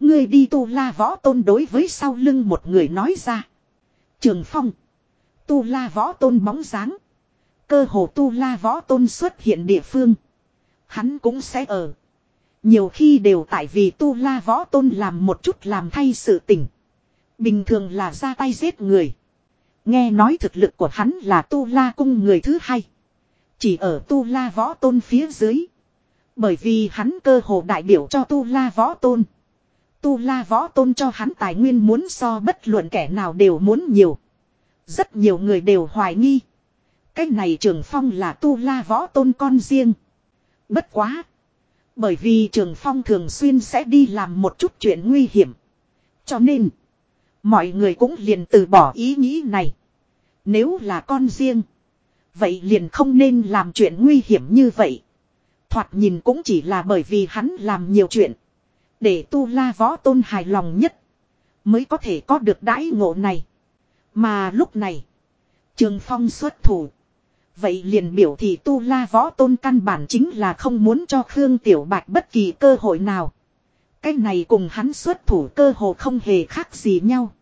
người đi tu la võ tôn đối với sau lưng một người nói ra. Trường phong. Tu la võ tôn bóng dáng. Cơ hồ tu la võ tôn xuất hiện địa phương. Hắn cũng sẽ ở. Nhiều khi đều tại vì tu la võ tôn làm một chút làm thay sự tỉnh Bình thường là ra tay giết người. Nghe nói thực lực của hắn là tu la cung người thứ hai. Chỉ ở tu la võ tôn phía dưới. Bởi vì hắn cơ hồ đại biểu cho tu la võ tôn. Tu la võ tôn cho hắn tài nguyên muốn so bất luận kẻ nào đều muốn nhiều. Rất nhiều người đều hoài nghi. Cái này trường phong là tu la võ tôn con riêng. Bất quá. Bởi vì trường phong thường xuyên sẽ đi làm một chút chuyện nguy hiểm. Cho nên. Mọi người cũng liền từ bỏ ý nghĩ này. Nếu là con riêng. Vậy liền không nên làm chuyện nguy hiểm như vậy. Thoạt nhìn cũng chỉ là bởi vì hắn làm nhiều chuyện. Để tu la võ tôn hài lòng nhất. Mới có thể có được đãi ngộ này. Mà lúc này. Trường phong xuất thủ. Vậy liền biểu thị tu la võ tôn căn bản chính là không muốn cho Khương Tiểu Bạch bất kỳ cơ hội nào. Cái này cùng hắn xuất thủ cơ hồ không hề khác gì nhau.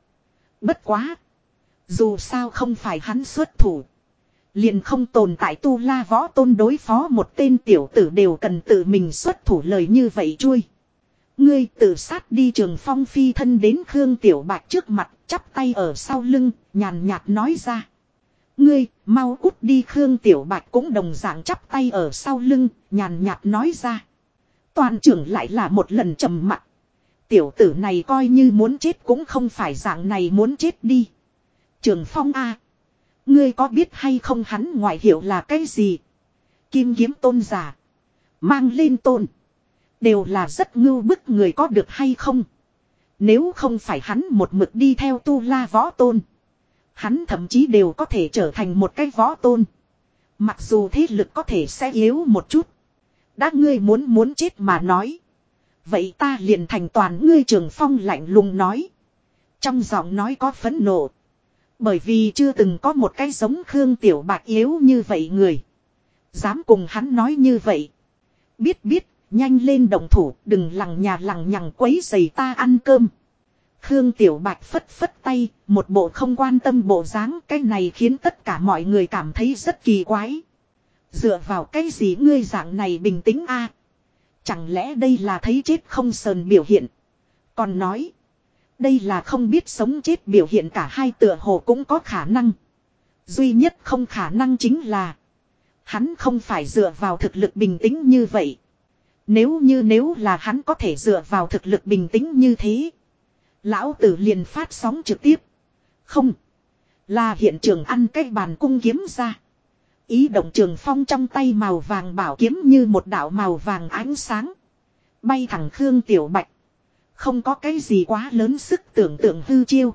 Bất quá. Dù sao không phải hắn xuất thủ. Liền không tồn tại tu la võ tôn đối phó một tên tiểu tử đều cần tự mình xuất thủ lời như vậy chui. Ngươi tự sát đi trường phong phi thân đến Khương Tiểu Bạch trước mặt, chắp tay ở sau lưng, nhàn nhạt nói ra. Ngươi, mau cút đi Khương Tiểu Bạch cũng đồng dạng chắp tay ở sau lưng, nhàn nhạt nói ra. Toàn trưởng lại là một lần trầm mặt. Tiểu tử này coi như muốn chết cũng không phải dạng này muốn chết đi. Trường Phong A. Ngươi có biết hay không hắn ngoại hiệu là cái gì? Kim kiếm tôn giả. Mang lên tôn. Đều là rất ngưu bức người có được hay không? Nếu không phải hắn một mực đi theo tu la võ tôn. Hắn thậm chí đều có thể trở thành một cái võ tôn. Mặc dù thế lực có thể sẽ yếu một chút. Đã ngươi muốn muốn chết mà nói. Vậy ta liền thành toàn ngươi trường phong lạnh lùng nói. Trong giọng nói có phấn nộ. Bởi vì chưa từng có một cái giống Khương Tiểu Bạc yếu như vậy người. Dám cùng hắn nói như vậy. Biết biết, nhanh lên động thủ, đừng lằng nhà lằng nhằng quấy giày ta ăn cơm. Khương Tiểu Bạch phất phất tay, một bộ không quan tâm bộ dáng, cái này khiến tất cả mọi người cảm thấy rất kỳ quái. Dựa vào cái gì ngươi dạng này bình tĩnh a? Chẳng lẽ đây là thấy chết không sờn biểu hiện? Còn nói, đây là không biết sống chết biểu hiện cả hai tựa hồ cũng có khả năng. Duy nhất không khả năng chính là, hắn không phải dựa vào thực lực bình tĩnh như vậy. Nếu như nếu là hắn có thể dựa vào thực lực bình tĩnh như thế. Lão tử liền phát sóng trực tiếp. Không. Là hiện trường ăn cái bàn cung kiếm ra. Ý động trường phong trong tay màu vàng bảo kiếm như một đạo màu vàng ánh sáng. Bay thẳng Khương Tiểu Bạch. Không có cái gì quá lớn sức tưởng tượng hư chiêu.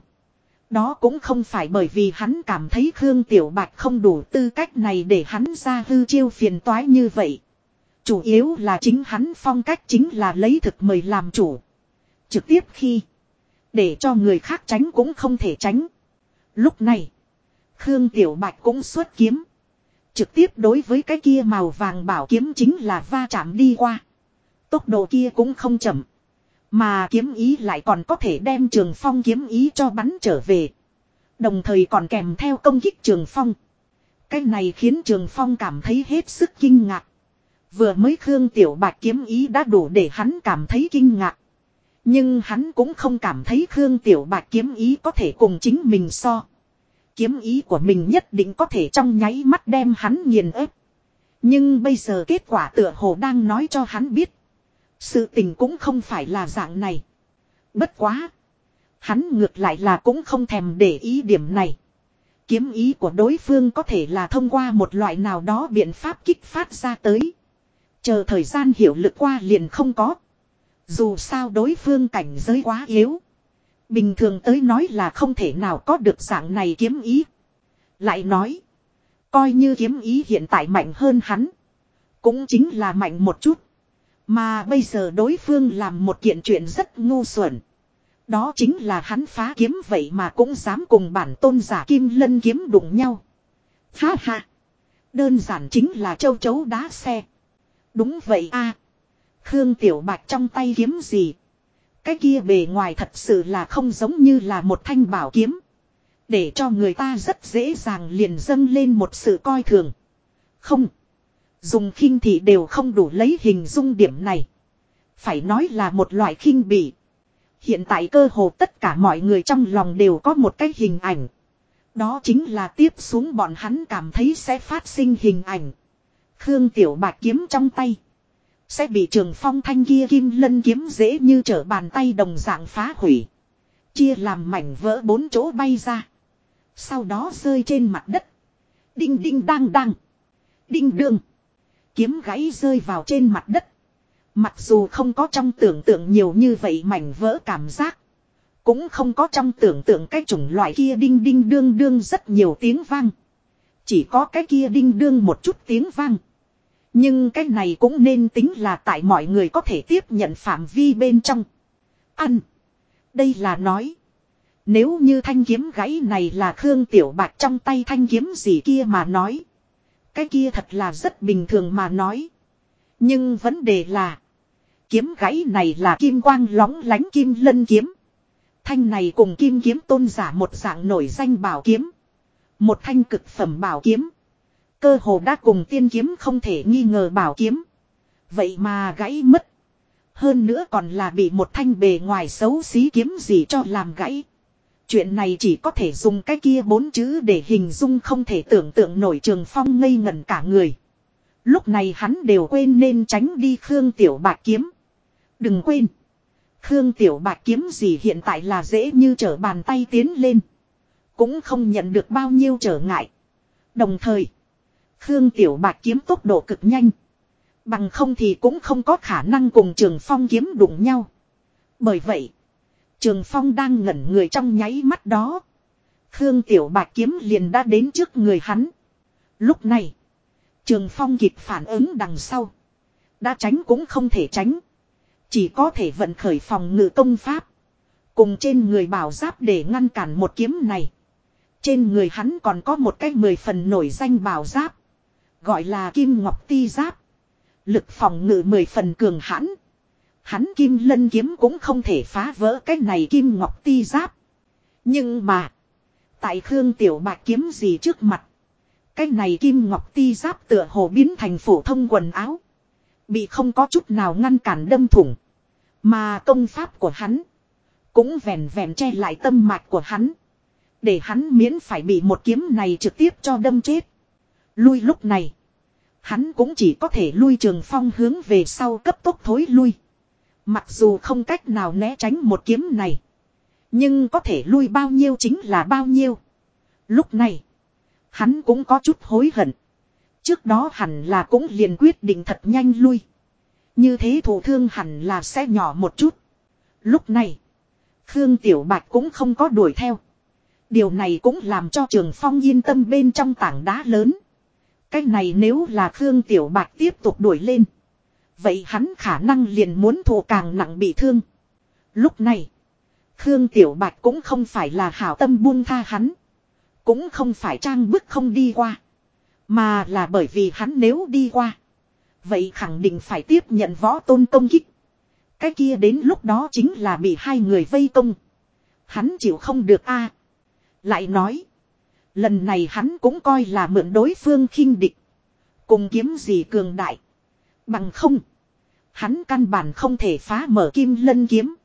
Đó cũng không phải bởi vì hắn cảm thấy Khương Tiểu Bạch không đủ tư cách này để hắn ra hư chiêu phiền toái như vậy. Chủ yếu là chính hắn phong cách chính là lấy thực mời làm chủ. Trực tiếp khi để cho người khác tránh cũng không thể tránh. Lúc này, Khương Tiểu Bạch cũng xuất kiếm. Trực tiếp đối với cái kia màu vàng bảo kiếm chính là va chạm đi qua. Tốc độ kia cũng không chậm. Mà kiếm ý lại còn có thể đem trường phong kiếm ý cho bắn trở về. Đồng thời còn kèm theo công kích trường phong. Cái này khiến trường phong cảm thấy hết sức kinh ngạc. Vừa mới Khương Tiểu Bạch kiếm ý đã đủ để hắn cảm thấy kinh ngạc. Nhưng hắn cũng không cảm thấy Khương Tiểu Bạch kiếm ý có thể cùng chính mình so. Kiếm ý của mình nhất định có thể trong nháy mắt đem hắn nghiền ép. Nhưng bây giờ kết quả tựa hồ đang nói cho hắn biết. Sự tình cũng không phải là dạng này. Bất quá. Hắn ngược lại là cũng không thèm để ý điểm này. Kiếm ý của đối phương có thể là thông qua một loại nào đó biện pháp kích phát ra tới. Chờ thời gian hiểu lực qua liền không có. Dù sao đối phương cảnh giới quá yếu. Bình thường tới nói là không thể nào có được dạng này kiếm ý. Lại nói. Coi như kiếm ý hiện tại mạnh hơn hắn. Cũng chính là mạnh một chút. Mà bây giờ đối phương làm một kiện chuyện rất ngu xuẩn. Đó chính là hắn phá kiếm vậy mà cũng dám cùng bản tôn giả kim lân kiếm đụng nhau. Ha ha. Đơn giản chính là châu chấu đá xe. Đúng vậy a Khương Tiểu Bạch trong tay kiếm gì? Cái kia bề ngoài thật sự là không giống như là một thanh bảo kiếm. Để cho người ta rất dễ dàng liền dâng lên một sự coi thường. Không. Dùng khinh thị đều không đủ lấy hình dung điểm này. Phải nói là một loại khinh bỉ. Hiện tại cơ hồ tất cả mọi người trong lòng đều có một cái hình ảnh. Đó chính là tiếp xuống bọn hắn cảm thấy sẽ phát sinh hình ảnh. Khương Tiểu Bạch kiếm trong tay. Sẽ bị trường phong thanh kia kim lân kiếm dễ như trở bàn tay đồng dạng phá hủy. Chia làm mảnh vỡ bốn chỗ bay ra. Sau đó rơi trên mặt đất. Đinh đinh đang đang. Đinh đương. Kiếm gãy rơi vào trên mặt đất. Mặc dù không có trong tưởng tượng nhiều như vậy mảnh vỡ cảm giác. Cũng không có trong tưởng tượng cái chủng loại kia đinh đinh đương đương rất nhiều tiếng vang. Chỉ có cái kia đinh đương một chút tiếng vang. Nhưng cái này cũng nên tính là tại mọi người có thể tiếp nhận phạm vi bên trong. Ăn. Đây là nói. Nếu như thanh kiếm gãy này là Khương Tiểu Bạch trong tay thanh kiếm gì kia mà nói. Cái kia thật là rất bình thường mà nói. Nhưng vấn đề là. Kiếm gãy này là kim quang lóng lánh kim lân kiếm. Thanh này cùng kim kiếm tôn giả một dạng nổi danh bảo kiếm. Một thanh cực phẩm bảo kiếm. Cơ hồ đã cùng tiên kiếm không thể nghi ngờ bảo kiếm. Vậy mà gãy mất. Hơn nữa còn là bị một thanh bề ngoài xấu xí kiếm gì cho làm gãy. Chuyện này chỉ có thể dùng cái kia bốn chữ để hình dung không thể tưởng tượng nổi trường phong ngây ngẩn cả người. Lúc này hắn đều quên nên tránh đi Khương Tiểu Bạc kiếm. Đừng quên. Khương Tiểu Bạc kiếm gì hiện tại là dễ như trở bàn tay tiến lên. Cũng không nhận được bao nhiêu trở ngại. Đồng thời. Khương Tiểu Bạch kiếm tốc độ cực nhanh. Bằng không thì cũng không có khả năng cùng Trường Phong kiếm đụng nhau. Bởi vậy. Trường Phong đang ngẩn người trong nháy mắt đó. Khương Tiểu Bạch kiếm liền đã đến trước người hắn. Lúc này. Trường Phong kịp phản ứng đằng sau. Đã tránh cũng không thể tránh. Chỉ có thể vận khởi phòng ngự công pháp. Cùng trên người bảo giáp để ngăn cản một kiếm này. Trên người hắn còn có một cái mười phần nổi danh bảo giáp. Gọi là Kim Ngọc Ti Giáp. Lực phòng ngự mười phần cường hãn. Hắn Kim Lân Kiếm cũng không thể phá vỡ cái này Kim Ngọc Ti Giáp. Nhưng mà. Tại Khương Tiểu Bạch kiếm gì trước mặt. Cái này Kim Ngọc Ti Giáp tựa hồ biến thành phổ thông quần áo. Bị không có chút nào ngăn cản đâm thủng. Mà công pháp của hắn. Cũng vẹn vẹn che lại tâm mạch của hắn. Để hắn miễn phải bị một kiếm này trực tiếp cho đâm chết. Lui lúc này. Hắn cũng chỉ có thể lui trường phong hướng về sau cấp tốc thối lui. Mặc dù không cách nào né tránh một kiếm này. Nhưng có thể lui bao nhiêu chính là bao nhiêu. Lúc này. Hắn cũng có chút hối hận. Trước đó hẳn là cũng liền quyết định thật nhanh lui. Như thế thủ thương hẳn là sẽ nhỏ một chút. Lúc này. Khương Tiểu Bạch cũng không có đuổi theo. Điều này cũng làm cho Trường Phong yên tâm bên trong tảng đá lớn. Cái này nếu là Khương Tiểu Bạch tiếp tục đuổi lên. Vậy hắn khả năng liền muốn thù càng nặng bị thương. Lúc này. Khương Tiểu Bạch cũng không phải là hảo tâm buông tha hắn. Cũng không phải trang bức không đi qua. Mà là bởi vì hắn nếu đi qua. Vậy khẳng định phải tiếp nhận võ tôn công kích. Cái kia đến lúc đó chính là bị hai người vây công. Hắn chịu không được a Lại nói. Lần này hắn cũng coi là mượn đối phương khinh địch. Cùng kiếm gì cường đại. Bằng không. Hắn căn bản không thể phá mở kim lân kiếm.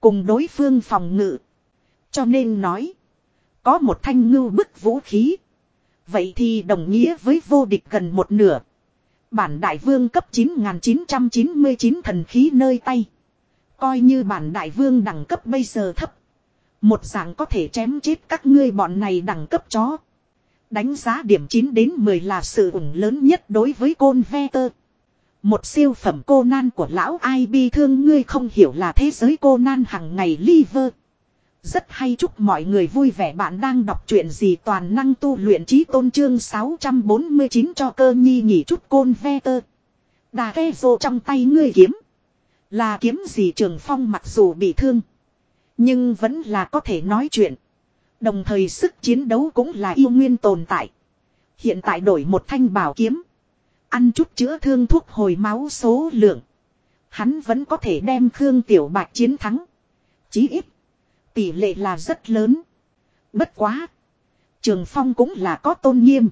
Cùng đối phương phòng ngự. Cho nên nói. Có một thanh ngưu bức vũ khí. Vậy thì đồng nghĩa với vô địch gần một nửa. Bản đại vương cấp 9999 thần khí nơi tay. Coi như bản đại vương đẳng cấp bây giờ thấp. Một dạng có thể chém chết các ngươi bọn này đẳng cấp chó. Đánh giá điểm 9 đến 10 là sự ủng lớn nhất đối với côn ve tơ. Một siêu phẩm cô nan của lão ai bi thương ngươi không hiểu là thế giới cô nan hằng ngày liver. Rất hay chúc mọi người vui vẻ bạn đang đọc chuyện gì toàn năng tu luyện trí tôn trương 649 cho cơ nhi nghỉ chút côn ve tơ. Đà ghe vô trong tay ngươi kiếm. Là kiếm gì trường phong mặc dù bị thương. Nhưng vẫn là có thể nói chuyện. Đồng thời sức chiến đấu cũng là yêu nguyên tồn tại. Hiện tại đổi một thanh bảo kiếm. Ăn chút chữa thương thuốc hồi máu số lượng. Hắn vẫn có thể đem Khương Tiểu Bạch chiến thắng. Chí ít. Tỷ lệ là rất lớn. Bất quá. Trường Phong cũng là có tôn nghiêm.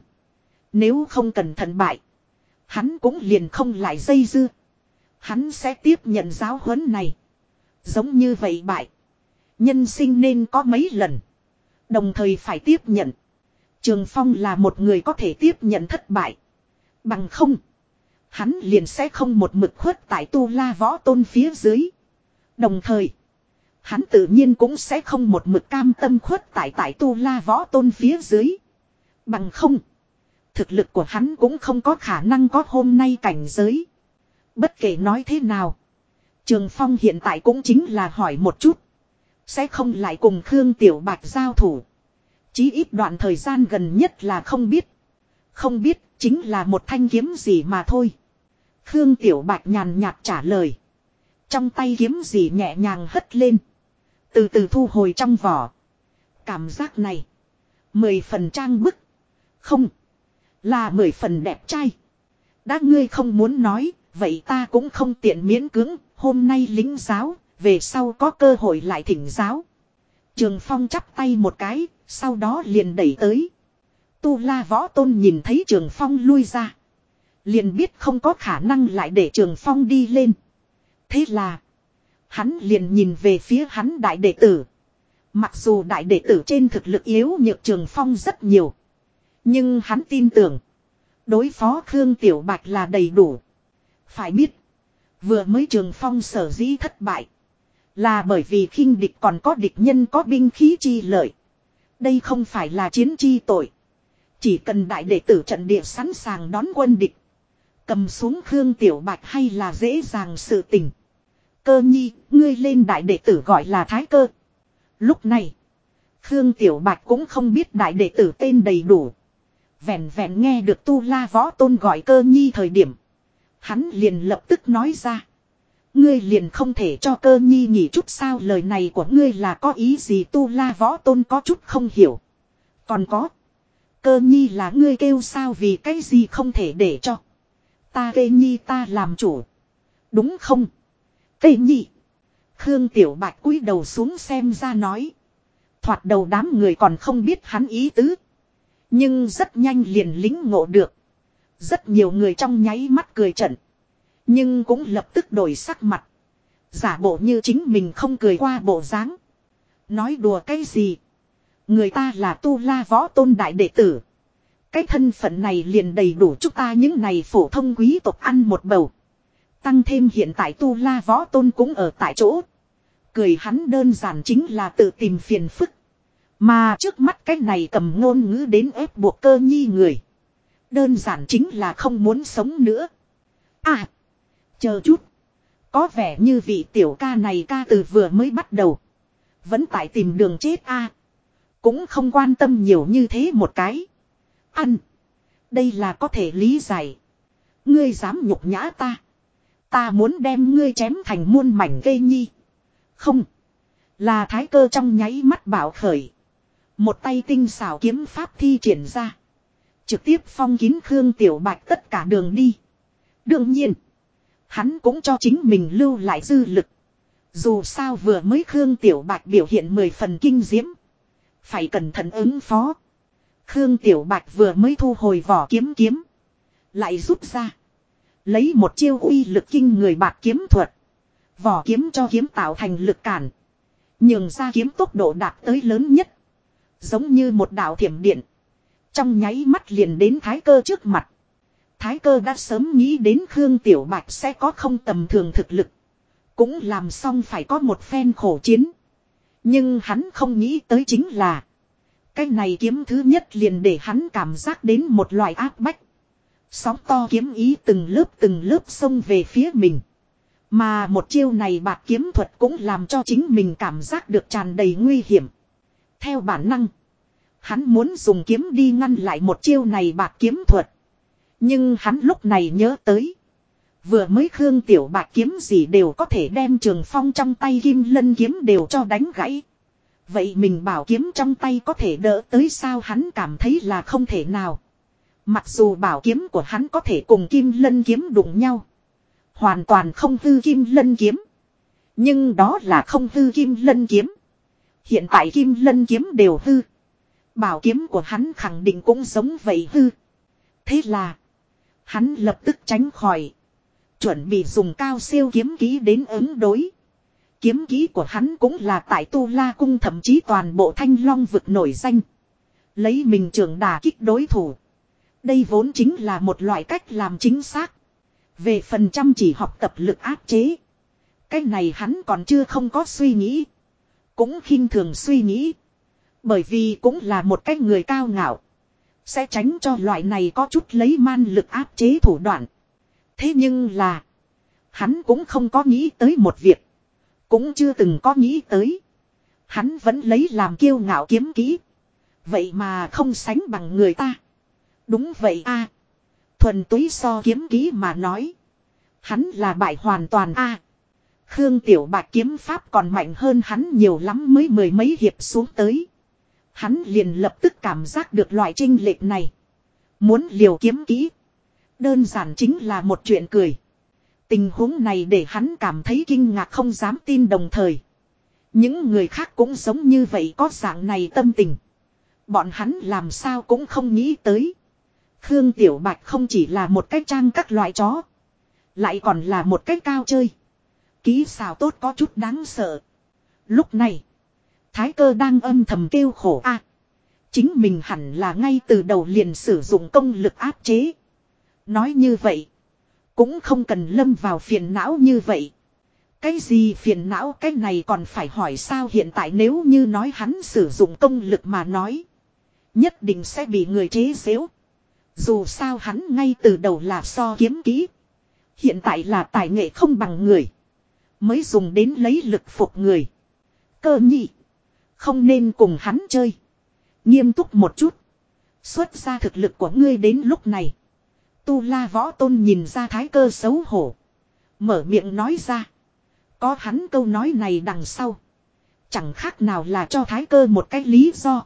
Nếu không cẩn thận bại. Hắn cũng liền không lại dây dưa. Hắn sẽ tiếp nhận giáo huấn này. Giống như vậy bại. Nhân sinh nên có mấy lần. Đồng thời phải tiếp nhận. Trường Phong là một người có thể tiếp nhận thất bại. Bằng không. Hắn liền sẽ không một mực khuất tại tu la võ tôn phía dưới. Đồng thời. Hắn tự nhiên cũng sẽ không một mực cam tâm khuất tại tại tu la võ tôn phía dưới. Bằng không. Thực lực của hắn cũng không có khả năng có hôm nay cảnh giới. Bất kể nói thế nào. Trường Phong hiện tại cũng chính là hỏi một chút. Sẽ không lại cùng Khương Tiểu Bạch giao thủ. Chí ít đoạn thời gian gần nhất là không biết. Không biết, chính là một thanh kiếm gì mà thôi. Khương Tiểu Bạch nhàn nhạt trả lời. Trong tay kiếm gì nhẹ nhàng hất lên. Từ từ thu hồi trong vỏ. Cảm giác này. Mười phần trang bức. Không. Là mười phần đẹp trai. Đã ngươi không muốn nói. Vậy ta cũng không tiện miễn cưỡng. Hôm nay lính giáo. Về sau có cơ hội lại thỉnh giáo. Trường Phong chắp tay một cái. Sau đó liền đẩy tới. Tu la võ tôn nhìn thấy Trường Phong lui ra. Liền biết không có khả năng lại để Trường Phong đi lên. Thế là. Hắn liền nhìn về phía hắn đại đệ tử. Mặc dù đại đệ tử trên thực lực yếu nhược trường phong rất nhiều. Nhưng hắn tin tưởng. Đối phó Khương Tiểu Bạch là đầy đủ. Phải biết. Vừa mới trường phong sở dĩ thất bại. Là bởi vì khinh địch còn có địch nhân có binh khí chi lợi. Đây không phải là chiến chi tội. Chỉ cần đại đệ tử trận địa sẵn sàng đón quân địch. Cầm xuống Khương Tiểu Bạch hay là dễ dàng sự tình. Cơ nhi, ngươi lên đại đệ tử gọi là Thái Cơ. Lúc này, Khương Tiểu Bạch cũng không biết đại đệ tử tên đầy đủ. Vẹn vẹn nghe được Tu La Võ Tôn gọi cơ nhi thời điểm. Hắn liền lập tức nói ra. Ngươi liền không thể cho cơ nhi nhỉ chút sao, lời này của ngươi là có ý gì Tu La Võ Tôn có chút không hiểu. Còn có. Cơ nhi là ngươi kêu sao, vì cái gì không thể để cho. Ta kê nhi ta làm chủ. Đúng không? Kê nhi. Khương Tiểu Bạch cúi đầu xuống xem ra nói. Thoạt đầu đám người còn không biết hắn ý tứ. Nhưng rất nhanh liền lính ngộ được. Rất nhiều người trong nháy mắt cười trận. Nhưng cũng lập tức đổi sắc mặt. Giả bộ như chính mình không cười qua bộ dáng. Nói đùa cái gì? Người ta là tu la võ tôn đại đệ tử. Cái thân phận này liền đầy đủ chúng ta những này phổ thông quý tộc ăn một bầu. Tăng thêm hiện tại tu la võ tôn cũng ở tại chỗ. Cười hắn đơn giản chính là tự tìm phiền phức. Mà trước mắt cái này cầm ngôn ngữ đến ép buộc cơ nhi người. Đơn giản chính là không muốn sống nữa. À. Chờ chút. Có vẻ như vị tiểu ca này ca từ vừa mới bắt đầu. Vẫn tại tìm đường chết a Cũng không quan tâm nhiều như thế một cái. Ăn. Đây là có thể lý giải. Ngươi dám nhục nhã ta. Ta muốn đem ngươi chém thành muôn mảnh gây nhi. Không. Là thái cơ trong nháy mắt bảo khởi. Một tay tinh xảo kiếm pháp thi triển ra. Trực tiếp phong kín Khương Tiểu Bạch tất cả đường đi. Đương nhiên. Hắn cũng cho chính mình lưu lại dư lực. Dù sao vừa mới Khương Tiểu Bạch biểu hiện mười phần kinh diễm. Phải cẩn thận ứng phó. Khương Tiểu Bạch vừa mới thu hồi vỏ kiếm kiếm. Lại rút ra. Lấy một chiêu uy lực kinh người bạc kiếm thuật. Vỏ kiếm cho kiếm tạo thành lực cản. Nhường ra kiếm tốc độ đạt tới lớn nhất. Giống như một đạo thiểm điện. Trong nháy mắt liền đến thái cơ trước mặt. Thái cơ đã sớm nghĩ đến Khương Tiểu Bạch sẽ có không tầm thường thực lực. Cũng làm xong phải có một phen khổ chiến. Nhưng hắn không nghĩ tới chính là. Cái này kiếm thứ nhất liền để hắn cảm giác đến một loại áp bách. Sóng to kiếm ý từng lớp từng lớp xông về phía mình. Mà một chiêu này bạc kiếm thuật cũng làm cho chính mình cảm giác được tràn đầy nguy hiểm. Theo bản năng. Hắn muốn dùng kiếm đi ngăn lại một chiêu này bạc kiếm thuật. Nhưng hắn lúc này nhớ tới. Vừa mới Khương Tiểu Bạc kiếm gì đều có thể đem trường phong trong tay kim lân kiếm đều cho đánh gãy. Vậy mình bảo kiếm trong tay có thể đỡ tới sao hắn cảm thấy là không thể nào. Mặc dù bảo kiếm của hắn có thể cùng kim lân kiếm đụng nhau. Hoàn toàn không hư kim lân kiếm. Nhưng đó là không hư kim lân kiếm. Hiện tại kim lân kiếm đều hư. Bảo kiếm của hắn khẳng định cũng giống vậy hư. Thế là. Hắn lập tức tránh khỏi. Chuẩn bị dùng cao siêu kiếm ký đến ứng đối. Kiếm ký của hắn cũng là tại Tu La Cung thậm chí toàn bộ thanh long vực nổi danh. Lấy mình trưởng đà kích đối thủ. Đây vốn chính là một loại cách làm chính xác. Về phần chăm chỉ học tập lực áp chế. Cái này hắn còn chưa không có suy nghĩ. Cũng khinh thường suy nghĩ. Bởi vì cũng là một cái người cao ngạo. Sẽ tránh cho loại này có chút lấy man lực áp chế thủ đoạn. Thế nhưng là. Hắn cũng không có nghĩ tới một việc. Cũng chưa từng có nghĩ tới. Hắn vẫn lấy làm kiêu ngạo kiếm kỹ. Vậy mà không sánh bằng người ta. Đúng vậy a Thuần túy so kiếm kỹ mà nói. Hắn là bại hoàn toàn a Khương Tiểu Bạch kiếm pháp còn mạnh hơn hắn nhiều lắm mới mười mấy hiệp xuống tới. Hắn liền lập tức cảm giác được loại trinh lệch này. Muốn liều kiếm kỹ. Đơn giản chính là một chuyện cười. Tình huống này để hắn cảm thấy kinh ngạc không dám tin đồng thời. Những người khác cũng giống như vậy có dạng này tâm tình. Bọn hắn làm sao cũng không nghĩ tới. Khương Tiểu Bạch không chỉ là một cái trang các loại chó. Lại còn là một cái cao chơi. Ký xào tốt có chút đáng sợ. Lúc này. Thái cơ đang âm thầm kêu khổ a Chính mình hẳn là ngay từ đầu liền sử dụng công lực áp chế. Nói như vậy. Cũng không cần lâm vào phiền não như vậy. Cái gì phiền não, cái này còn phải hỏi sao hiện tại nếu như nói hắn sử dụng công lực mà nói. Nhất định sẽ bị người chế xếu. Dù sao hắn ngay từ đầu là so kiếm kỹ. Hiện tại là tài nghệ không bằng người. Mới dùng đến lấy lực phục người. Cơ nhị. Không nên cùng hắn chơi. Nghiêm túc một chút. Xuất ra thực lực của ngươi đến lúc này. Tu la võ tôn nhìn ra thái cơ xấu hổ. Mở miệng nói ra. Có hắn câu nói này đằng sau. Chẳng khác nào là cho thái cơ một cái lý do.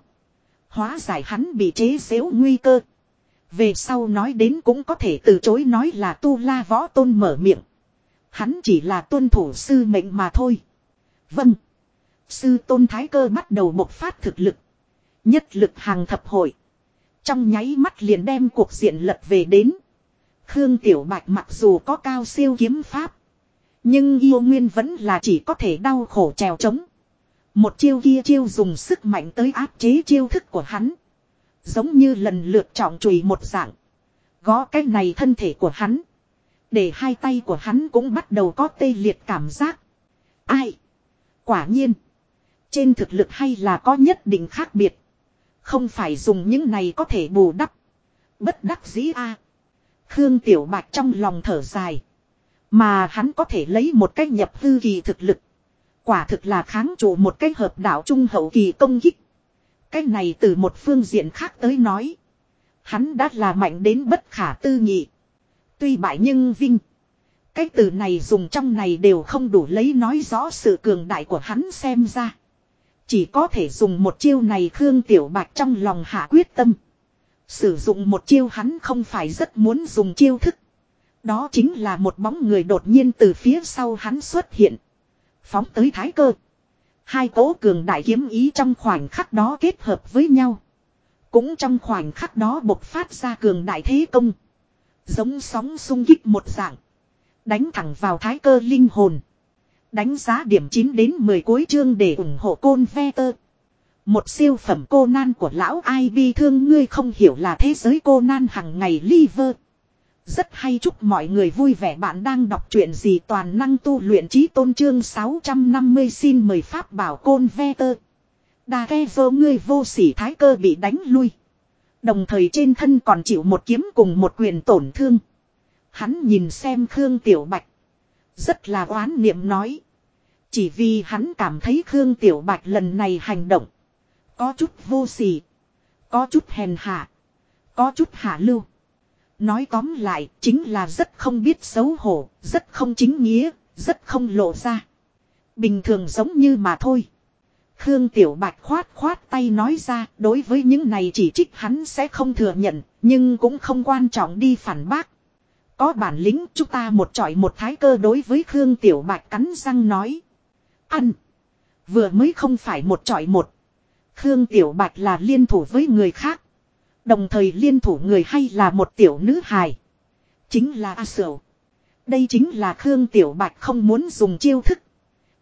Hóa giải hắn bị chế xếu nguy cơ. Về sau nói đến cũng có thể từ chối nói là tu la võ tôn mở miệng. Hắn chỉ là tuân thủ sư mệnh mà thôi. Vâng. Sư tôn thái cơ bắt đầu bộc phát thực lực. Nhất lực hàng thập hội. Trong nháy mắt liền đem cuộc diện lật về đến. Khương Tiểu Bạch mặc dù có cao siêu kiếm pháp. Nhưng yêu nguyên vẫn là chỉ có thể đau khổ trèo trống. Một chiêu kia chiêu dùng sức mạnh tới áp chế chiêu thức của hắn. Giống như lần lượt trọng chùy một dạng. Gó cái này thân thể của hắn. Để hai tay của hắn cũng bắt đầu có tê liệt cảm giác. Ai? Quả nhiên. Trên thực lực hay là có nhất định khác biệt. Không phải dùng những này có thể bù đắp. Bất đắc dĩ a. Khương Tiểu Bạch trong lòng thở dài. Mà hắn có thể lấy một cách nhập hư kỳ thực lực. Quả thực là kháng chủ một cách hợp đạo trung hậu kỳ công kích. Cái này từ một phương diện khác tới nói. Hắn đã là mạnh đến bất khả tư nghị. Tuy bại nhưng vinh. Cái từ này dùng trong này đều không đủ lấy nói rõ sự cường đại của hắn xem ra. Chỉ có thể dùng một chiêu này Khương Tiểu Bạch trong lòng hạ quyết tâm. Sử dụng một chiêu hắn không phải rất muốn dùng chiêu thức. Đó chính là một bóng người đột nhiên từ phía sau hắn xuất hiện. Phóng tới thái cơ. Hai cố cường đại kiếm ý trong khoảnh khắc đó kết hợp với nhau. Cũng trong khoảnh khắc đó bộc phát ra cường đại thế công. Giống sóng sung kích một dạng. Đánh thẳng vào thái cơ linh hồn. Đánh giá điểm 9 đến 10 cuối chương để ủng hộ côn ve tơ. Một siêu phẩm cô nan của lão ai bi thương ngươi không hiểu là thế giới cô nan hằng ngày liver. Rất hay chúc mọi người vui vẻ bạn đang đọc truyện gì toàn năng tu luyện trí tôn trương 650 xin mời pháp bảo côn ve tơ. Đà ghe vô ngươi vô sỉ thái cơ bị đánh lui. Đồng thời trên thân còn chịu một kiếm cùng một quyền tổn thương. Hắn nhìn xem Khương Tiểu Bạch. Rất là oán niệm nói. Chỉ vì hắn cảm thấy Khương Tiểu Bạch lần này hành động. Có chút vô sỉ. Có chút hèn hạ. Có chút hạ lưu. Nói tóm lại chính là rất không biết xấu hổ, rất không chính nghĩa, rất không lộ ra. Bình thường giống như mà thôi. Khương Tiểu Bạch khoát khoát tay nói ra đối với những này chỉ trích hắn sẽ không thừa nhận, nhưng cũng không quan trọng đi phản bác. Có bản lĩnh chúng ta một trọi một thái cơ đối với Khương Tiểu Bạch cắn răng nói. Ăn. Vừa mới không phải một trọi một. Khương Tiểu Bạch là liên thủ với người khác. Đồng thời liên thủ người hay là một tiểu nữ hài. Chính là A Sửu. Đây chính là Khương Tiểu Bạch không muốn dùng chiêu thức.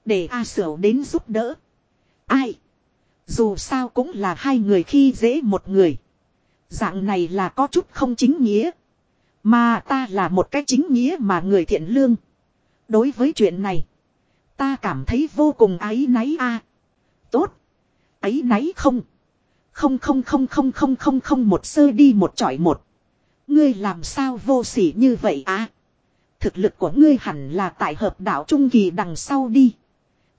Để A Sửu đến giúp đỡ. Ai? Dù sao cũng là hai người khi dễ một người. Dạng này là có chút không chính nghĩa. Mà ta là một cái chính nghĩa mà người thiện lương. Đối với chuyện này. Ta cảm thấy vô cùng áy náy a. Tốt. Áy náy không. Không không không không không không không một sơ đi một chọi một. Ngươi làm sao vô sỉ như vậy á? Thực lực của ngươi hẳn là tại hợp đạo trung kỳ đằng sau đi.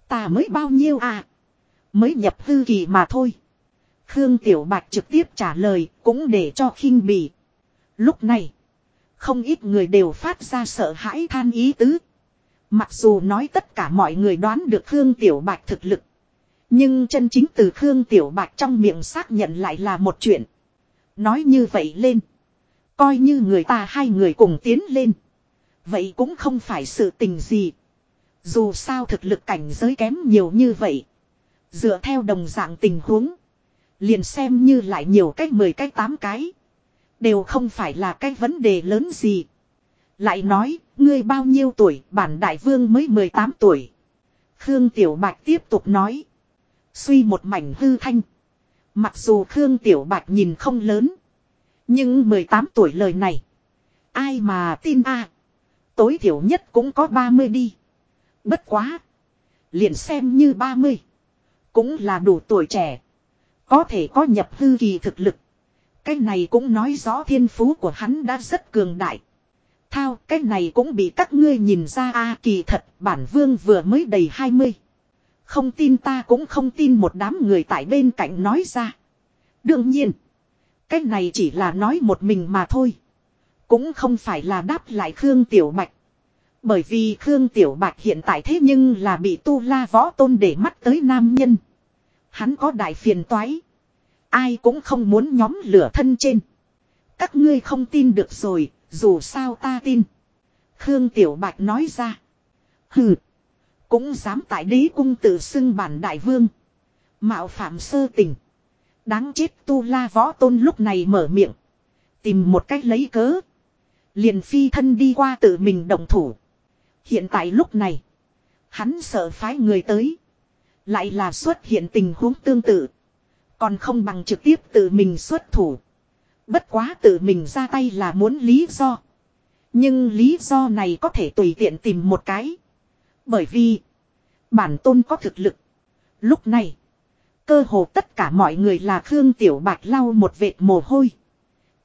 Ta mới bao nhiêu à? Mới nhập hư kỳ mà thôi. Khương Tiểu Bạch trực tiếp trả lời cũng để cho khinh bỉ. Lúc này, không ít người đều phát ra sợ hãi than ý tứ. Mặc dù nói tất cả mọi người đoán được Khương Tiểu Bạch thực lực. Nhưng chân chính từ Khương Tiểu Bạch trong miệng xác nhận lại là một chuyện. Nói như vậy lên. Coi như người ta hai người cùng tiến lên. Vậy cũng không phải sự tình gì. Dù sao thực lực cảnh giới kém nhiều như vậy. Dựa theo đồng dạng tình huống. Liền xem như lại nhiều cách 10 cách 8 cái. Đều không phải là cái vấn đề lớn gì. Lại nói, ngươi bao nhiêu tuổi, bản đại vương mới 18 tuổi. Khương Tiểu Bạch tiếp tục nói. Suy một mảnh hư thanh. Mặc dù Khương Tiểu Bạch nhìn không lớn. Nhưng 18 tuổi lời này. Ai mà tin a Tối thiểu nhất cũng có 30 đi. Bất quá. Liền xem như 30. Cũng là đủ tuổi trẻ. Có thể có nhập hư kỳ thực lực. Cái này cũng nói rõ thiên phú của hắn đã rất cường đại. Thao, cái này cũng bị các ngươi nhìn ra a kỳ thật, bản vương vừa mới đầy 20. Không tin ta cũng không tin một đám người tại bên cạnh nói ra. Đương nhiên, cái này chỉ là nói một mình mà thôi. Cũng không phải là đáp lại Khương Tiểu Bạch. Bởi vì Khương Tiểu Bạch hiện tại thế nhưng là bị tu la võ tôn để mắt tới nam nhân. Hắn có đại phiền toái. Ai cũng không muốn nhóm lửa thân trên. Các ngươi không tin được rồi, dù sao ta tin. Khương Tiểu Bạch nói ra. Hừ. Cũng dám tại đế cung tự xưng bản đại vương. Mạo phạm sơ tình. Đáng chết tu la võ tôn lúc này mở miệng. Tìm một cách lấy cớ. Liền phi thân đi qua tự mình đồng thủ. Hiện tại lúc này. Hắn sợ phái người tới. Lại là xuất hiện tình huống tương tự. Còn không bằng trực tiếp tự mình xuất thủ. Bất quá tự mình ra tay là muốn lý do. Nhưng lý do này có thể tùy tiện tìm một cái. Bởi vì. Bản tôn có thực lực. Lúc này. Cơ hồ tất cả mọi người là Khương Tiểu Bạch lau một vệt mồ hôi.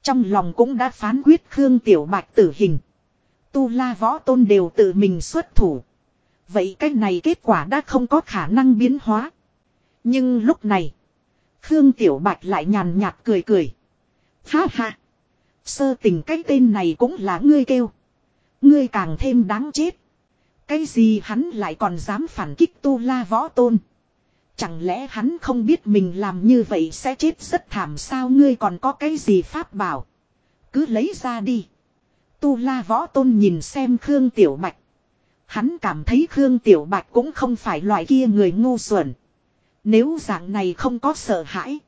Trong lòng cũng đã phán quyết Khương Tiểu Bạch tử hình. Tu La Võ Tôn đều tự mình xuất thủ. Vậy cái này kết quả đã không có khả năng biến hóa. Nhưng lúc này. Khương Tiểu Bạch lại nhàn nhạt cười cười. Ha ha. Sơ tình cái tên này cũng là ngươi kêu. Ngươi càng thêm đáng chết. Cái gì hắn lại còn dám phản kích tu la võ tôn. Chẳng lẽ hắn không biết mình làm như vậy sẽ chết rất thảm sao ngươi còn có cái gì pháp bảo. Cứ lấy ra đi. Tu la võ tôn nhìn xem Khương Tiểu Bạch. Hắn cảm thấy Khương Tiểu Bạch cũng không phải loại kia người ngu xuẩn. Nếu dạng này không có sợ hãi.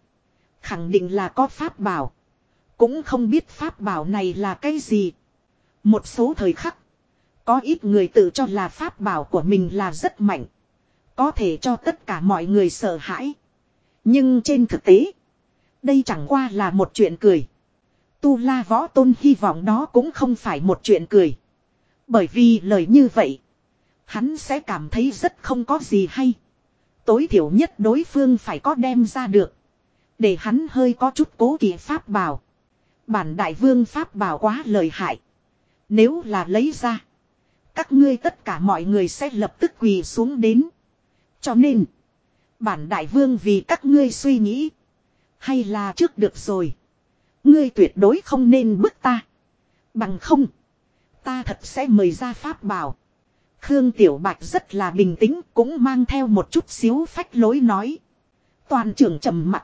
Khẳng định là có pháp bảo. Cũng không biết pháp bảo này là cái gì. Một số thời khắc. Có ít người tự cho là pháp bảo của mình là rất mạnh. Có thể cho tất cả mọi người sợ hãi. Nhưng trên thực tế. Đây chẳng qua là một chuyện cười. Tu La Võ Tôn hy vọng đó cũng không phải một chuyện cười. Bởi vì lời như vậy. Hắn sẽ cảm thấy rất không có gì hay. Tối thiểu nhất đối phương phải có đem ra được. Để hắn hơi có chút cố kỵ pháp bảo. Bản đại vương pháp bảo quá lời hại. Nếu là lấy ra. Các ngươi tất cả mọi người sẽ lập tức quỳ xuống đến. Cho nên. Bản đại vương vì các ngươi suy nghĩ. Hay là trước được rồi. Ngươi tuyệt đối không nên bức ta. Bằng không. Ta thật sẽ mời ra pháp bảo. Khương Tiểu Bạch rất là bình tĩnh, cũng mang theo một chút xíu phách lối nói. Toàn trưởng trầm mặt.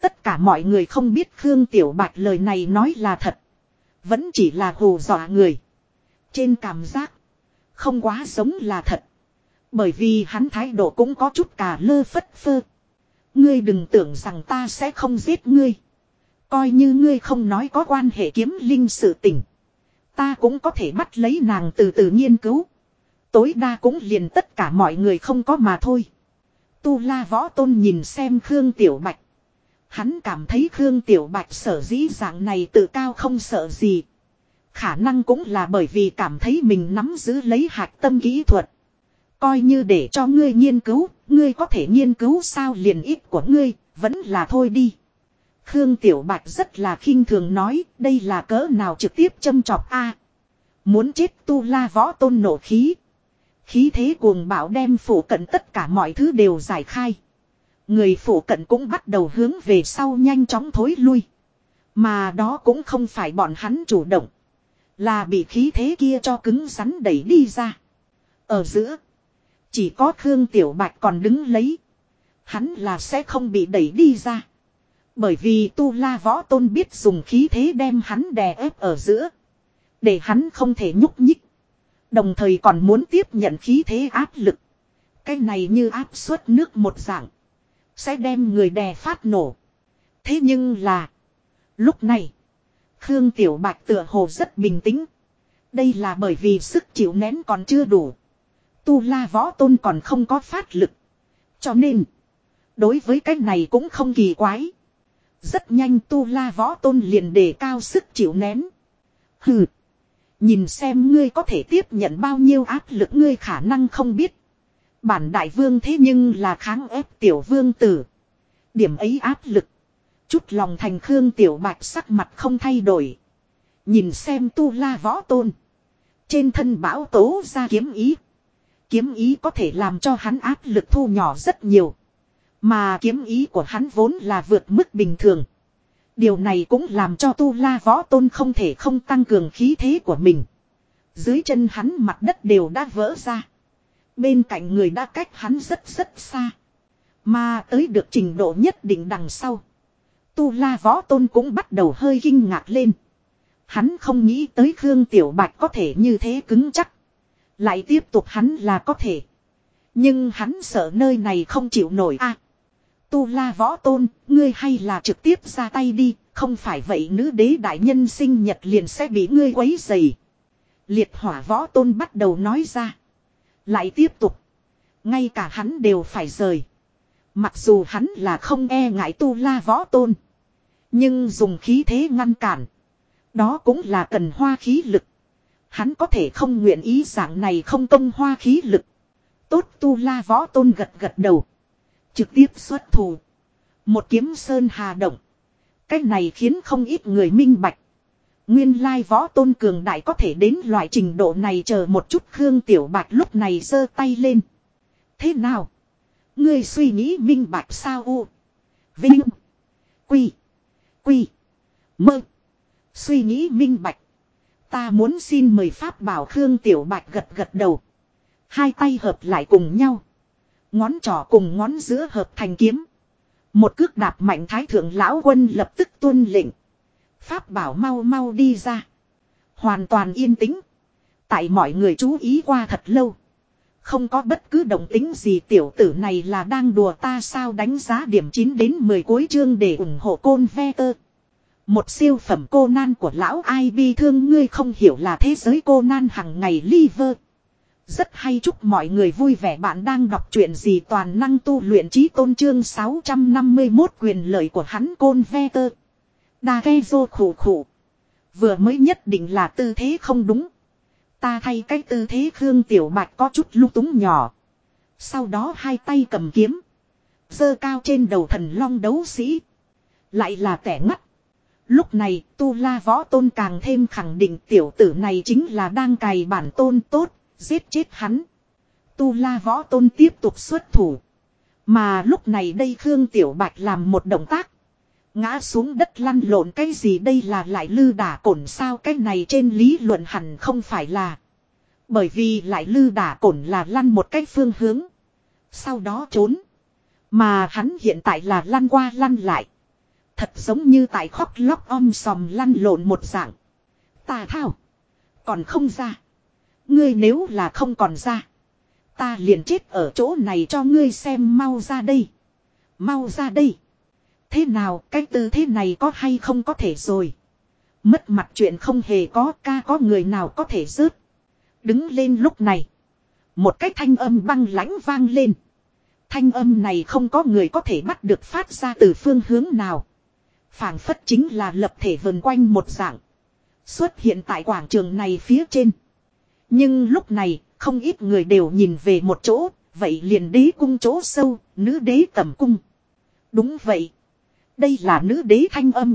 Tất cả mọi người không biết Khương Tiểu Bạch lời này nói là thật. Vẫn chỉ là hù dọa người. Trên cảm giác. Không quá giống là thật. Bởi vì hắn thái độ cũng có chút cả lơ phất phơ. Ngươi đừng tưởng rằng ta sẽ không giết ngươi. Coi như ngươi không nói có quan hệ kiếm linh sự tình. Ta cũng có thể bắt lấy nàng từ từ nghiên cứu. Tối đa cũng liền tất cả mọi người không có mà thôi. Tu la võ tôn nhìn xem Khương Tiểu Bạch. Hắn cảm thấy Khương Tiểu Bạch sở dĩ dạng này tự cao không sợ gì. Khả năng cũng là bởi vì cảm thấy mình nắm giữ lấy hạt tâm kỹ thuật. Coi như để cho ngươi nghiên cứu, ngươi có thể nghiên cứu sao liền ít của ngươi, vẫn là thôi đi. Khương Tiểu Bạch rất là khinh thường nói, đây là cỡ nào trực tiếp châm chọc a Muốn chết tu la võ tôn nổ khí. Khí thế cuồng bạo đem phủ cận tất cả mọi thứ đều giải khai. Người phủ cận cũng bắt đầu hướng về sau nhanh chóng thối lui. Mà đó cũng không phải bọn hắn chủ động. Là bị khí thế kia cho cứng rắn đẩy đi ra. Ở giữa. Chỉ có Khương Tiểu Bạch còn đứng lấy. Hắn là sẽ không bị đẩy đi ra. Bởi vì Tu La Võ Tôn biết dùng khí thế đem hắn đè ép ở giữa. Để hắn không thể nhúc nhích. Đồng thời còn muốn tiếp nhận khí thế áp lực. Cái này như áp suất nước một dạng. Sẽ đem người đè phát nổ. Thế nhưng là. Lúc này. Khương Tiểu Bạch tựa hồ rất bình tĩnh. Đây là bởi vì sức chịu nén còn chưa đủ. Tu la võ tôn còn không có phát lực. Cho nên. Đối với cái này cũng không kỳ quái. Rất nhanh tu la võ tôn liền đề cao sức chịu nén. Hừ. Nhìn xem ngươi có thể tiếp nhận bao nhiêu áp lực ngươi khả năng không biết. Bản đại vương thế nhưng là kháng ép tiểu vương tử. Điểm ấy áp lực. Chút lòng thành khương tiểu bạch sắc mặt không thay đổi. Nhìn xem tu la võ tôn. Trên thân bão tố ra kiếm ý. Kiếm ý có thể làm cho hắn áp lực thu nhỏ rất nhiều. Mà kiếm ý của hắn vốn là vượt mức bình thường. Điều này cũng làm cho tu la võ tôn không thể không tăng cường khí thế của mình. Dưới chân hắn mặt đất đều đã vỡ ra. Bên cạnh người đã cách hắn rất rất xa. Mà tới được trình độ nhất định đằng sau. Tu la võ tôn cũng bắt đầu hơi kinh ngạc lên. Hắn không nghĩ tới Khương Tiểu Bạch có thể như thế cứng chắc. Lại tiếp tục hắn là có thể. Nhưng hắn sợ nơi này không chịu nổi a tu la võ tôn, ngươi hay là trực tiếp ra tay đi, không phải vậy nữ đế đại nhân sinh nhật liền sẽ bị ngươi quấy dày. Liệt hỏa võ tôn bắt đầu nói ra. Lại tiếp tục. Ngay cả hắn đều phải rời. Mặc dù hắn là không e ngại tu la võ tôn. Nhưng dùng khí thế ngăn cản. Đó cũng là cần hoa khí lực. Hắn có thể không nguyện ý dạng này không công hoa khí lực. Tốt tu la võ tôn gật gật đầu. Trực tiếp xuất thủ. Một kiếm sơn hà động. Cái này khiến không ít người minh bạch. Nguyên lai võ tôn cường đại có thể đến loại trình độ này chờ một chút Khương Tiểu Bạch lúc này giơ tay lên. Thế nào? Ngươi suy nghĩ minh bạch sao u? Vinh. Quy. Quy. Mơ. Suy nghĩ minh bạch. Ta muốn xin mời Pháp bảo Khương Tiểu Bạch gật gật đầu. Hai tay hợp lại cùng nhau. Ngón trỏ cùng ngón giữa hợp thành kiếm. Một cước đạp mạnh thái thượng lão quân lập tức tuân lệnh. Pháp bảo mau mau đi ra. Hoàn toàn yên tĩnh. Tại mọi người chú ý qua thật lâu. Không có bất cứ động tính gì tiểu tử này là đang đùa ta sao đánh giá điểm 9 đến 10 cuối chương để ủng hộ côn ve tơ. Một siêu phẩm cô nan của lão ai bi thương, ngươi không hiểu là thế giới cô nan hằng ngày liver. Rất hay chúc mọi người vui vẻ bạn đang đọc chuyện gì toàn năng tu luyện trí tôn trương 651 quyền lợi của hắn côn ve tơ. Đa ghe vô khủ khủ. Vừa mới nhất định là tư thế không đúng. Ta thay cái tư thế Khương Tiểu Bạch có chút lung túng nhỏ. Sau đó hai tay cầm kiếm. Dơ cao trên đầu thần long đấu sĩ. Lại là tẻ ngắt. Lúc này tu la võ tôn càng thêm khẳng định tiểu tử này chính là đang cày bản tôn tốt, giết chết hắn. Tu la võ tôn tiếp tục xuất thủ. Mà lúc này đây Khương Tiểu Bạch làm một động tác. Ngã xuống đất lăn lộn cái gì đây là lại lư đả cổn sao cái này trên lý luận hẳn không phải là. Bởi vì lại lư đả cổn là lăn một cái phương hướng. Sau đó trốn. Mà hắn hiện tại là lăn qua lăn lại. Thật giống như tại khóc lóc om sòm lăn lộn một dạng. tà thao. Còn không ra. Ngươi nếu là không còn ra. Ta liền chết ở chỗ này cho ngươi xem mau ra đây. Mau ra đây. Thế nào, cái tư thế này có hay không có thể rồi. Mất mặt chuyện không hề có, ca có người nào có thể rớt. Đứng lên lúc này. Một cái thanh âm băng lãnh vang lên. Thanh âm này không có người có thể bắt được phát ra từ phương hướng nào phảng phất chính là lập thể vần quanh một dạng. Xuất hiện tại quảng trường này phía trên. Nhưng lúc này, không ít người đều nhìn về một chỗ, vậy liền đế cung chỗ sâu, nữ đế tầm cung. Đúng vậy. Đây là nữ đế thanh âm.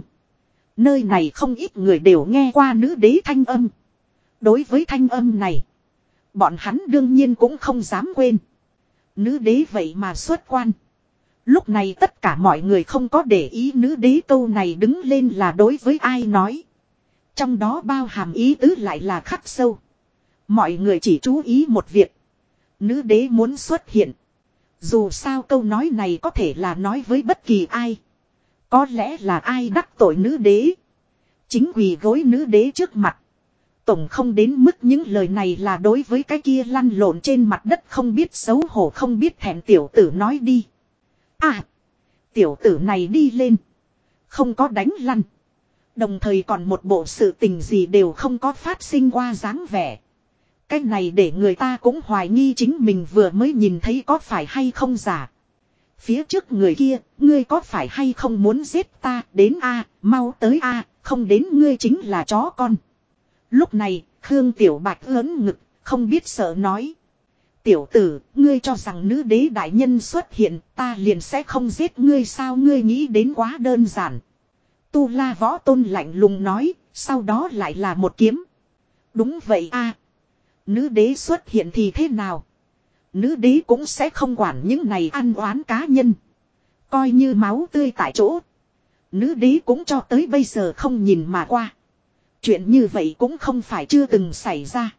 Nơi này không ít người đều nghe qua nữ đế thanh âm. Đối với thanh âm này, bọn hắn đương nhiên cũng không dám quên. Nữ đế vậy mà xuất quan. Lúc này tất cả mọi người không có để ý nữ đế câu này đứng lên là đối với ai nói. Trong đó bao hàm ý tứ lại là khắc sâu. Mọi người chỉ chú ý một việc. Nữ đế muốn xuất hiện. Dù sao câu nói này có thể là nói với bất kỳ ai. Có lẽ là ai đắc tội nữ đế. Chính quỳ gối nữ đế trước mặt. Tổng không đến mức những lời này là đối với cái kia lăn lộn trên mặt đất không biết xấu hổ không biết thẹn tiểu tử nói đi. À. Tiểu tử này đi lên. Không có đánh lăn. Đồng thời còn một bộ sự tình gì đều không có phát sinh qua dáng vẻ. Cái này để người ta cũng hoài nghi chính mình vừa mới nhìn thấy có phải hay không giả. Phía trước người kia, ngươi có phải hay không muốn giết ta, đến a mau tới a không đến ngươi chính là chó con. Lúc này, Khương Tiểu Bạch lớn ngực, không biết sợ nói. Tiểu tử, ngươi cho rằng nữ đế đại nhân xuất hiện, ta liền sẽ không giết ngươi sao ngươi nghĩ đến quá đơn giản. Tu la võ tôn lạnh lùng nói, sau đó lại là một kiếm. Đúng vậy a Nữ đế xuất hiện thì thế nào? Nữ đế cũng sẽ không quản những này ăn oán cá nhân. Coi như máu tươi tại chỗ. Nữ đế cũng cho tới bây giờ không nhìn mà qua. Chuyện như vậy cũng không phải chưa từng xảy ra.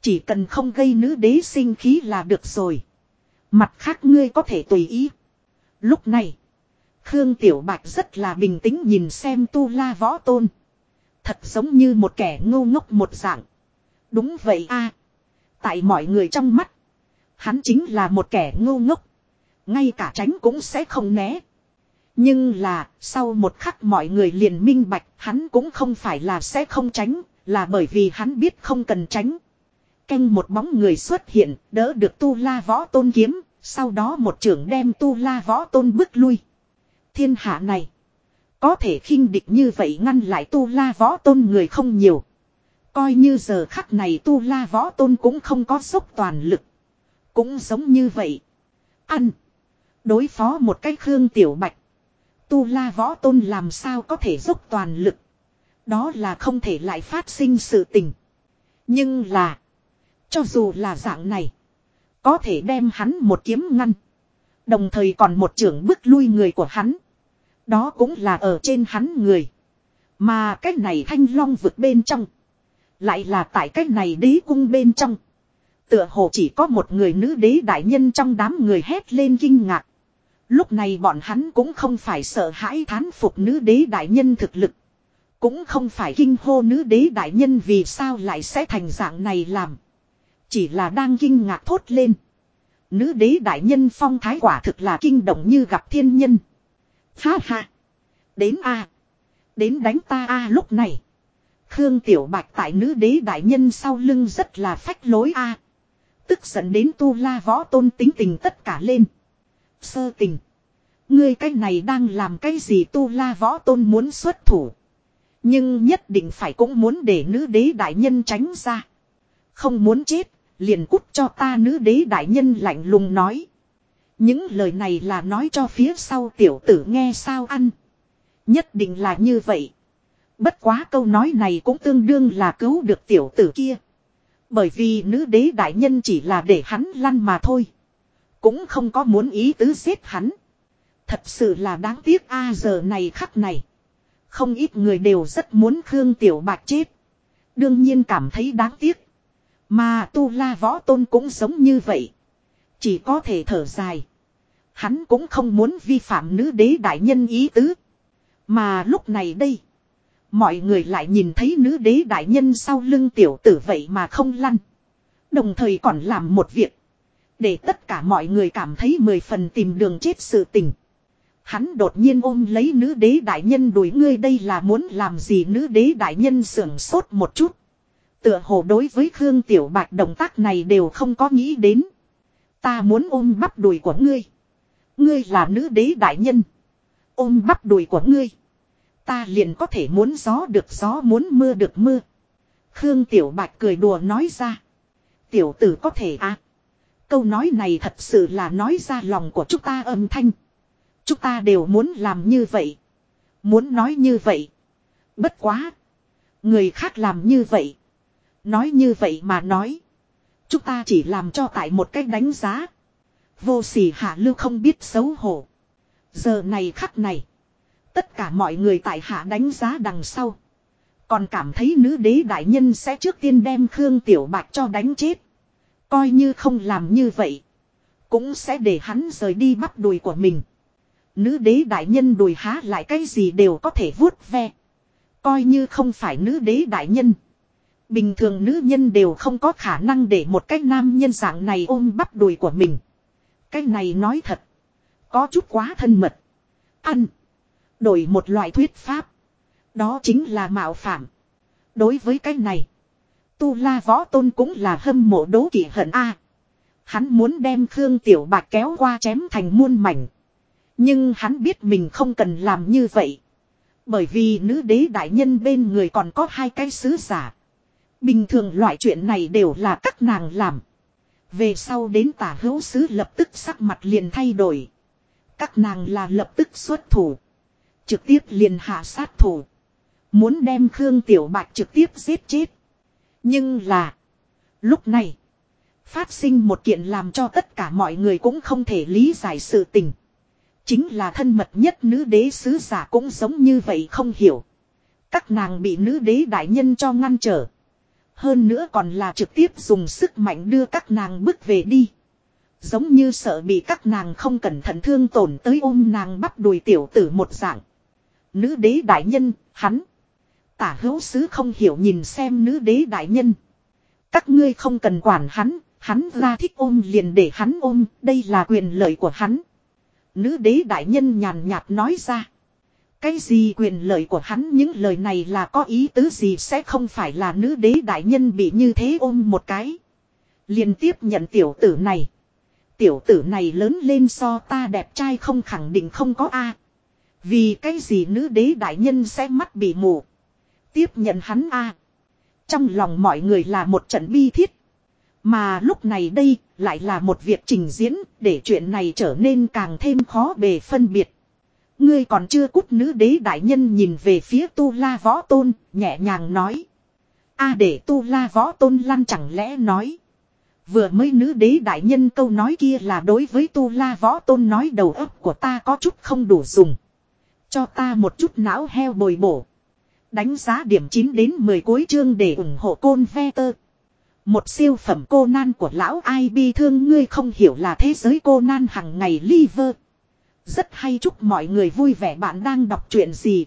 Chỉ cần không gây nữ đế sinh khí là được rồi. Mặt khác ngươi có thể tùy ý. Lúc này. Khương Tiểu Bạch rất là bình tĩnh nhìn xem tu la võ tôn. Thật giống như một kẻ ngu ngốc một dạng. Đúng vậy a Tại mọi người trong mắt. Hắn chính là một kẻ ngu ngốc. Ngay cả tránh cũng sẽ không né. Nhưng là, sau một khắc mọi người liền minh bạch, hắn cũng không phải là sẽ không tránh, là bởi vì hắn biết không cần tránh. Canh một bóng người xuất hiện, đỡ được tu la võ tôn kiếm, sau đó một trưởng đem tu la võ tôn bước lui. Thiên hạ này, có thể khinh địch như vậy ngăn lại tu la võ tôn người không nhiều. Coi như giờ khắc này tu la võ tôn cũng không có sốc toàn lực. Cũng giống như vậy. Ăn. Đối phó một cái khương tiểu bạch. Tu la võ tôn làm sao có thể dốc toàn lực. Đó là không thể lại phát sinh sự tình. Nhưng là. Cho dù là dạng này. Có thể đem hắn một kiếm ngăn. Đồng thời còn một trưởng bước lui người của hắn. Đó cũng là ở trên hắn người. Mà cái này thanh long vượt bên trong. Lại là tại cái này đế cung bên trong. Tựa hồ chỉ có một người nữ đế đại nhân trong đám người hét lên kinh ngạc. Lúc này bọn hắn cũng không phải sợ hãi thán phục nữ đế đại nhân thực lực. Cũng không phải kinh hô nữ đế đại nhân vì sao lại sẽ thành dạng này làm. Chỉ là đang kinh ngạc thốt lên. Nữ đế đại nhân phong thái quả thực là kinh động như gặp thiên nhân. Ha ha. Đến a Đến đánh ta a lúc này. Khương Tiểu Bạch tại nữ đế đại nhân sau lưng rất là phách lối a Tức giận đến tu la võ tôn tính tình tất cả lên. Sơ tình. Ngươi cái này đang làm cái gì tu la võ tôn muốn xuất thủ. Nhưng nhất định phải cũng muốn để nữ đế đại nhân tránh ra. Không muốn chết, liền cút cho ta nữ đế đại nhân lạnh lùng nói. Những lời này là nói cho phía sau tiểu tử nghe sao ăn. Nhất định là như vậy. Bất quá câu nói này cũng tương đương là cứu được tiểu tử kia. Bởi vì nữ đế đại nhân chỉ là để hắn lăn mà thôi. Cũng không có muốn ý tứ xếp hắn. Thật sự là đáng tiếc a à, giờ này khắc này. Không ít người đều rất muốn Khương Tiểu Bạch chết. Đương nhiên cảm thấy đáng tiếc. Mà Tu La Võ Tôn cũng giống như vậy. Chỉ có thể thở dài. Hắn cũng không muốn vi phạm nữ đế đại nhân ý tứ. Mà lúc này đây. Mọi người lại nhìn thấy nữ đế đại nhân sau lưng tiểu tử vậy mà không lăn. Đồng thời còn làm một việc. Để tất cả mọi người cảm thấy mười phần tìm đường chết sự tình. Hắn đột nhiên ôm lấy nữ đế đại nhân đuổi ngươi đây là muốn làm gì nữ đế đại nhân sưởng sốt một chút. Tựa hồ đối với Khương Tiểu Bạch động tác này đều không có nghĩ đến. Ta muốn ôm bắp đùi của ngươi. Ngươi là nữ đế đại nhân. Ôm bắp đùi của ngươi. Ta liền có thể muốn gió được gió, muốn mưa được mưa. Khương Tiểu Bạch cười đùa nói ra. Tiểu tử có thể à. Câu nói này thật sự là nói ra lòng của chúng ta âm thanh. Chúng ta đều muốn làm như vậy. Muốn nói như vậy. Bất quá. Người khác làm như vậy. Nói như vậy mà nói. Chúng ta chỉ làm cho tại một cách đánh giá. Vô sỉ hạ lưu không biết xấu hổ. Giờ này khắc này. Tất cả mọi người tại hạ đánh giá đằng sau. Còn cảm thấy nữ đế đại nhân sẽ trước tiên đem Khương Tiểu Bạch cho đánh chết. Coi như không làm như vậy. Cũng sẽ để hắn rời đi bắt đùi của mình. Nữ đế đại nhân đùi há lại cái gì đều có thể vuốt ve. Coi như không phải nữ đế đại nhân. Bình thường nữ nhân đều không có khả năng để một cái nam nhân dạng này ôm bắp đùi của mình. Cái này nói thật. Có chút quá thân mật. Ăn. Đổi một loại thuyết pháp. Đó chính là mạo phạm. Đối với cái này. Tu la võ tôn cũng là hâm mộ đố kỵ hận A. Hắn muốn đem Khương Tiểu bạc kéo qua chém thành muôn mảnh. Nhưng hắn biết mình không cần làm như vậy. Bởi vì nữ đế đại nhân bên người còn có hai cái sứ giả. Bình thường loại chuyện này đều là các nàng làm. Về sau đến tả hữu sứ lập tức sắc mặt liền thay đổi. Các nàng là lập tức xuất thủ. Trực tiếp liền hạ sát thủ. Muốn đem Khương Tiểu Bạch trực tiếp giết chết. Nhưng là. Lúc này. Phát sinh một kiện làm cho tất cả mọi người cũng không thể lý giải sự tình. Chính là thân mật nhất nữ đế sứ giả cũng giống như vậy không hiểu. Các nàng bị nữ đế đại nhân cho ngăn trở. Hơn nữa còn là trực tiếp dùng sức mạnh đưa các nàng bước về đi. Giống như sợ bị các nàng không cẩn thận thương tổn tới ôm nàng bắt đùi tiểu tử một dạng. Nữ đế đại nhân, hắn. Tả hữu sứ không hiểu nhìn xem nữ đế đại nhân. Các ngươi không cần quản hắn, hắn ra thích ôm liền để hắn ôm, đây là quyền lợi của hắn. Nữ đế đại nhân nhàn nhạt nói ra. Cái gì quyền lợi của hắn những lời này là có ý tứ gì sẽ không phải là nữ đế đại nhân bị như thế ôm một cái. Liên tiếp nhận tiểu tử này. Tiểu tử này lớn lên so ta đẹp trai không khẳng định không có A. Vì cái gì nữ đế đại nhân sẽ mắt bị mù. Tiếp nhận hắn A. Trong lòng mọi người là một trận bi thiết. Mà lúc này đây lại là một việc trình diễn để chuyện này trở nên càng thêm khó bề phân biệt. Ngươi còn chưa cút nữ đế đại nhân nhìn về phía tu la võ tôn, nhẹ nhàng nói. a để tu la võ tôn lăn chẳng lẽ nói. Vừa mới nữ đế đại nhân câu nói kia là đối với tu la võ tôn nói đầu óc của ta có chút không đủ dùng. Cho ta một chút não heo bồi bổ. Đánh giá điểm 9 đến 10 cuối chương để ủng hộ côn ve tơ. Một siêu phẩm cô nan của lão ai bi thương ngươi không hiểu là thế giới cô nan hằng ngày liver. Rất hay chúc mọi người vui vẻ bạn đang đọc chuyện gì.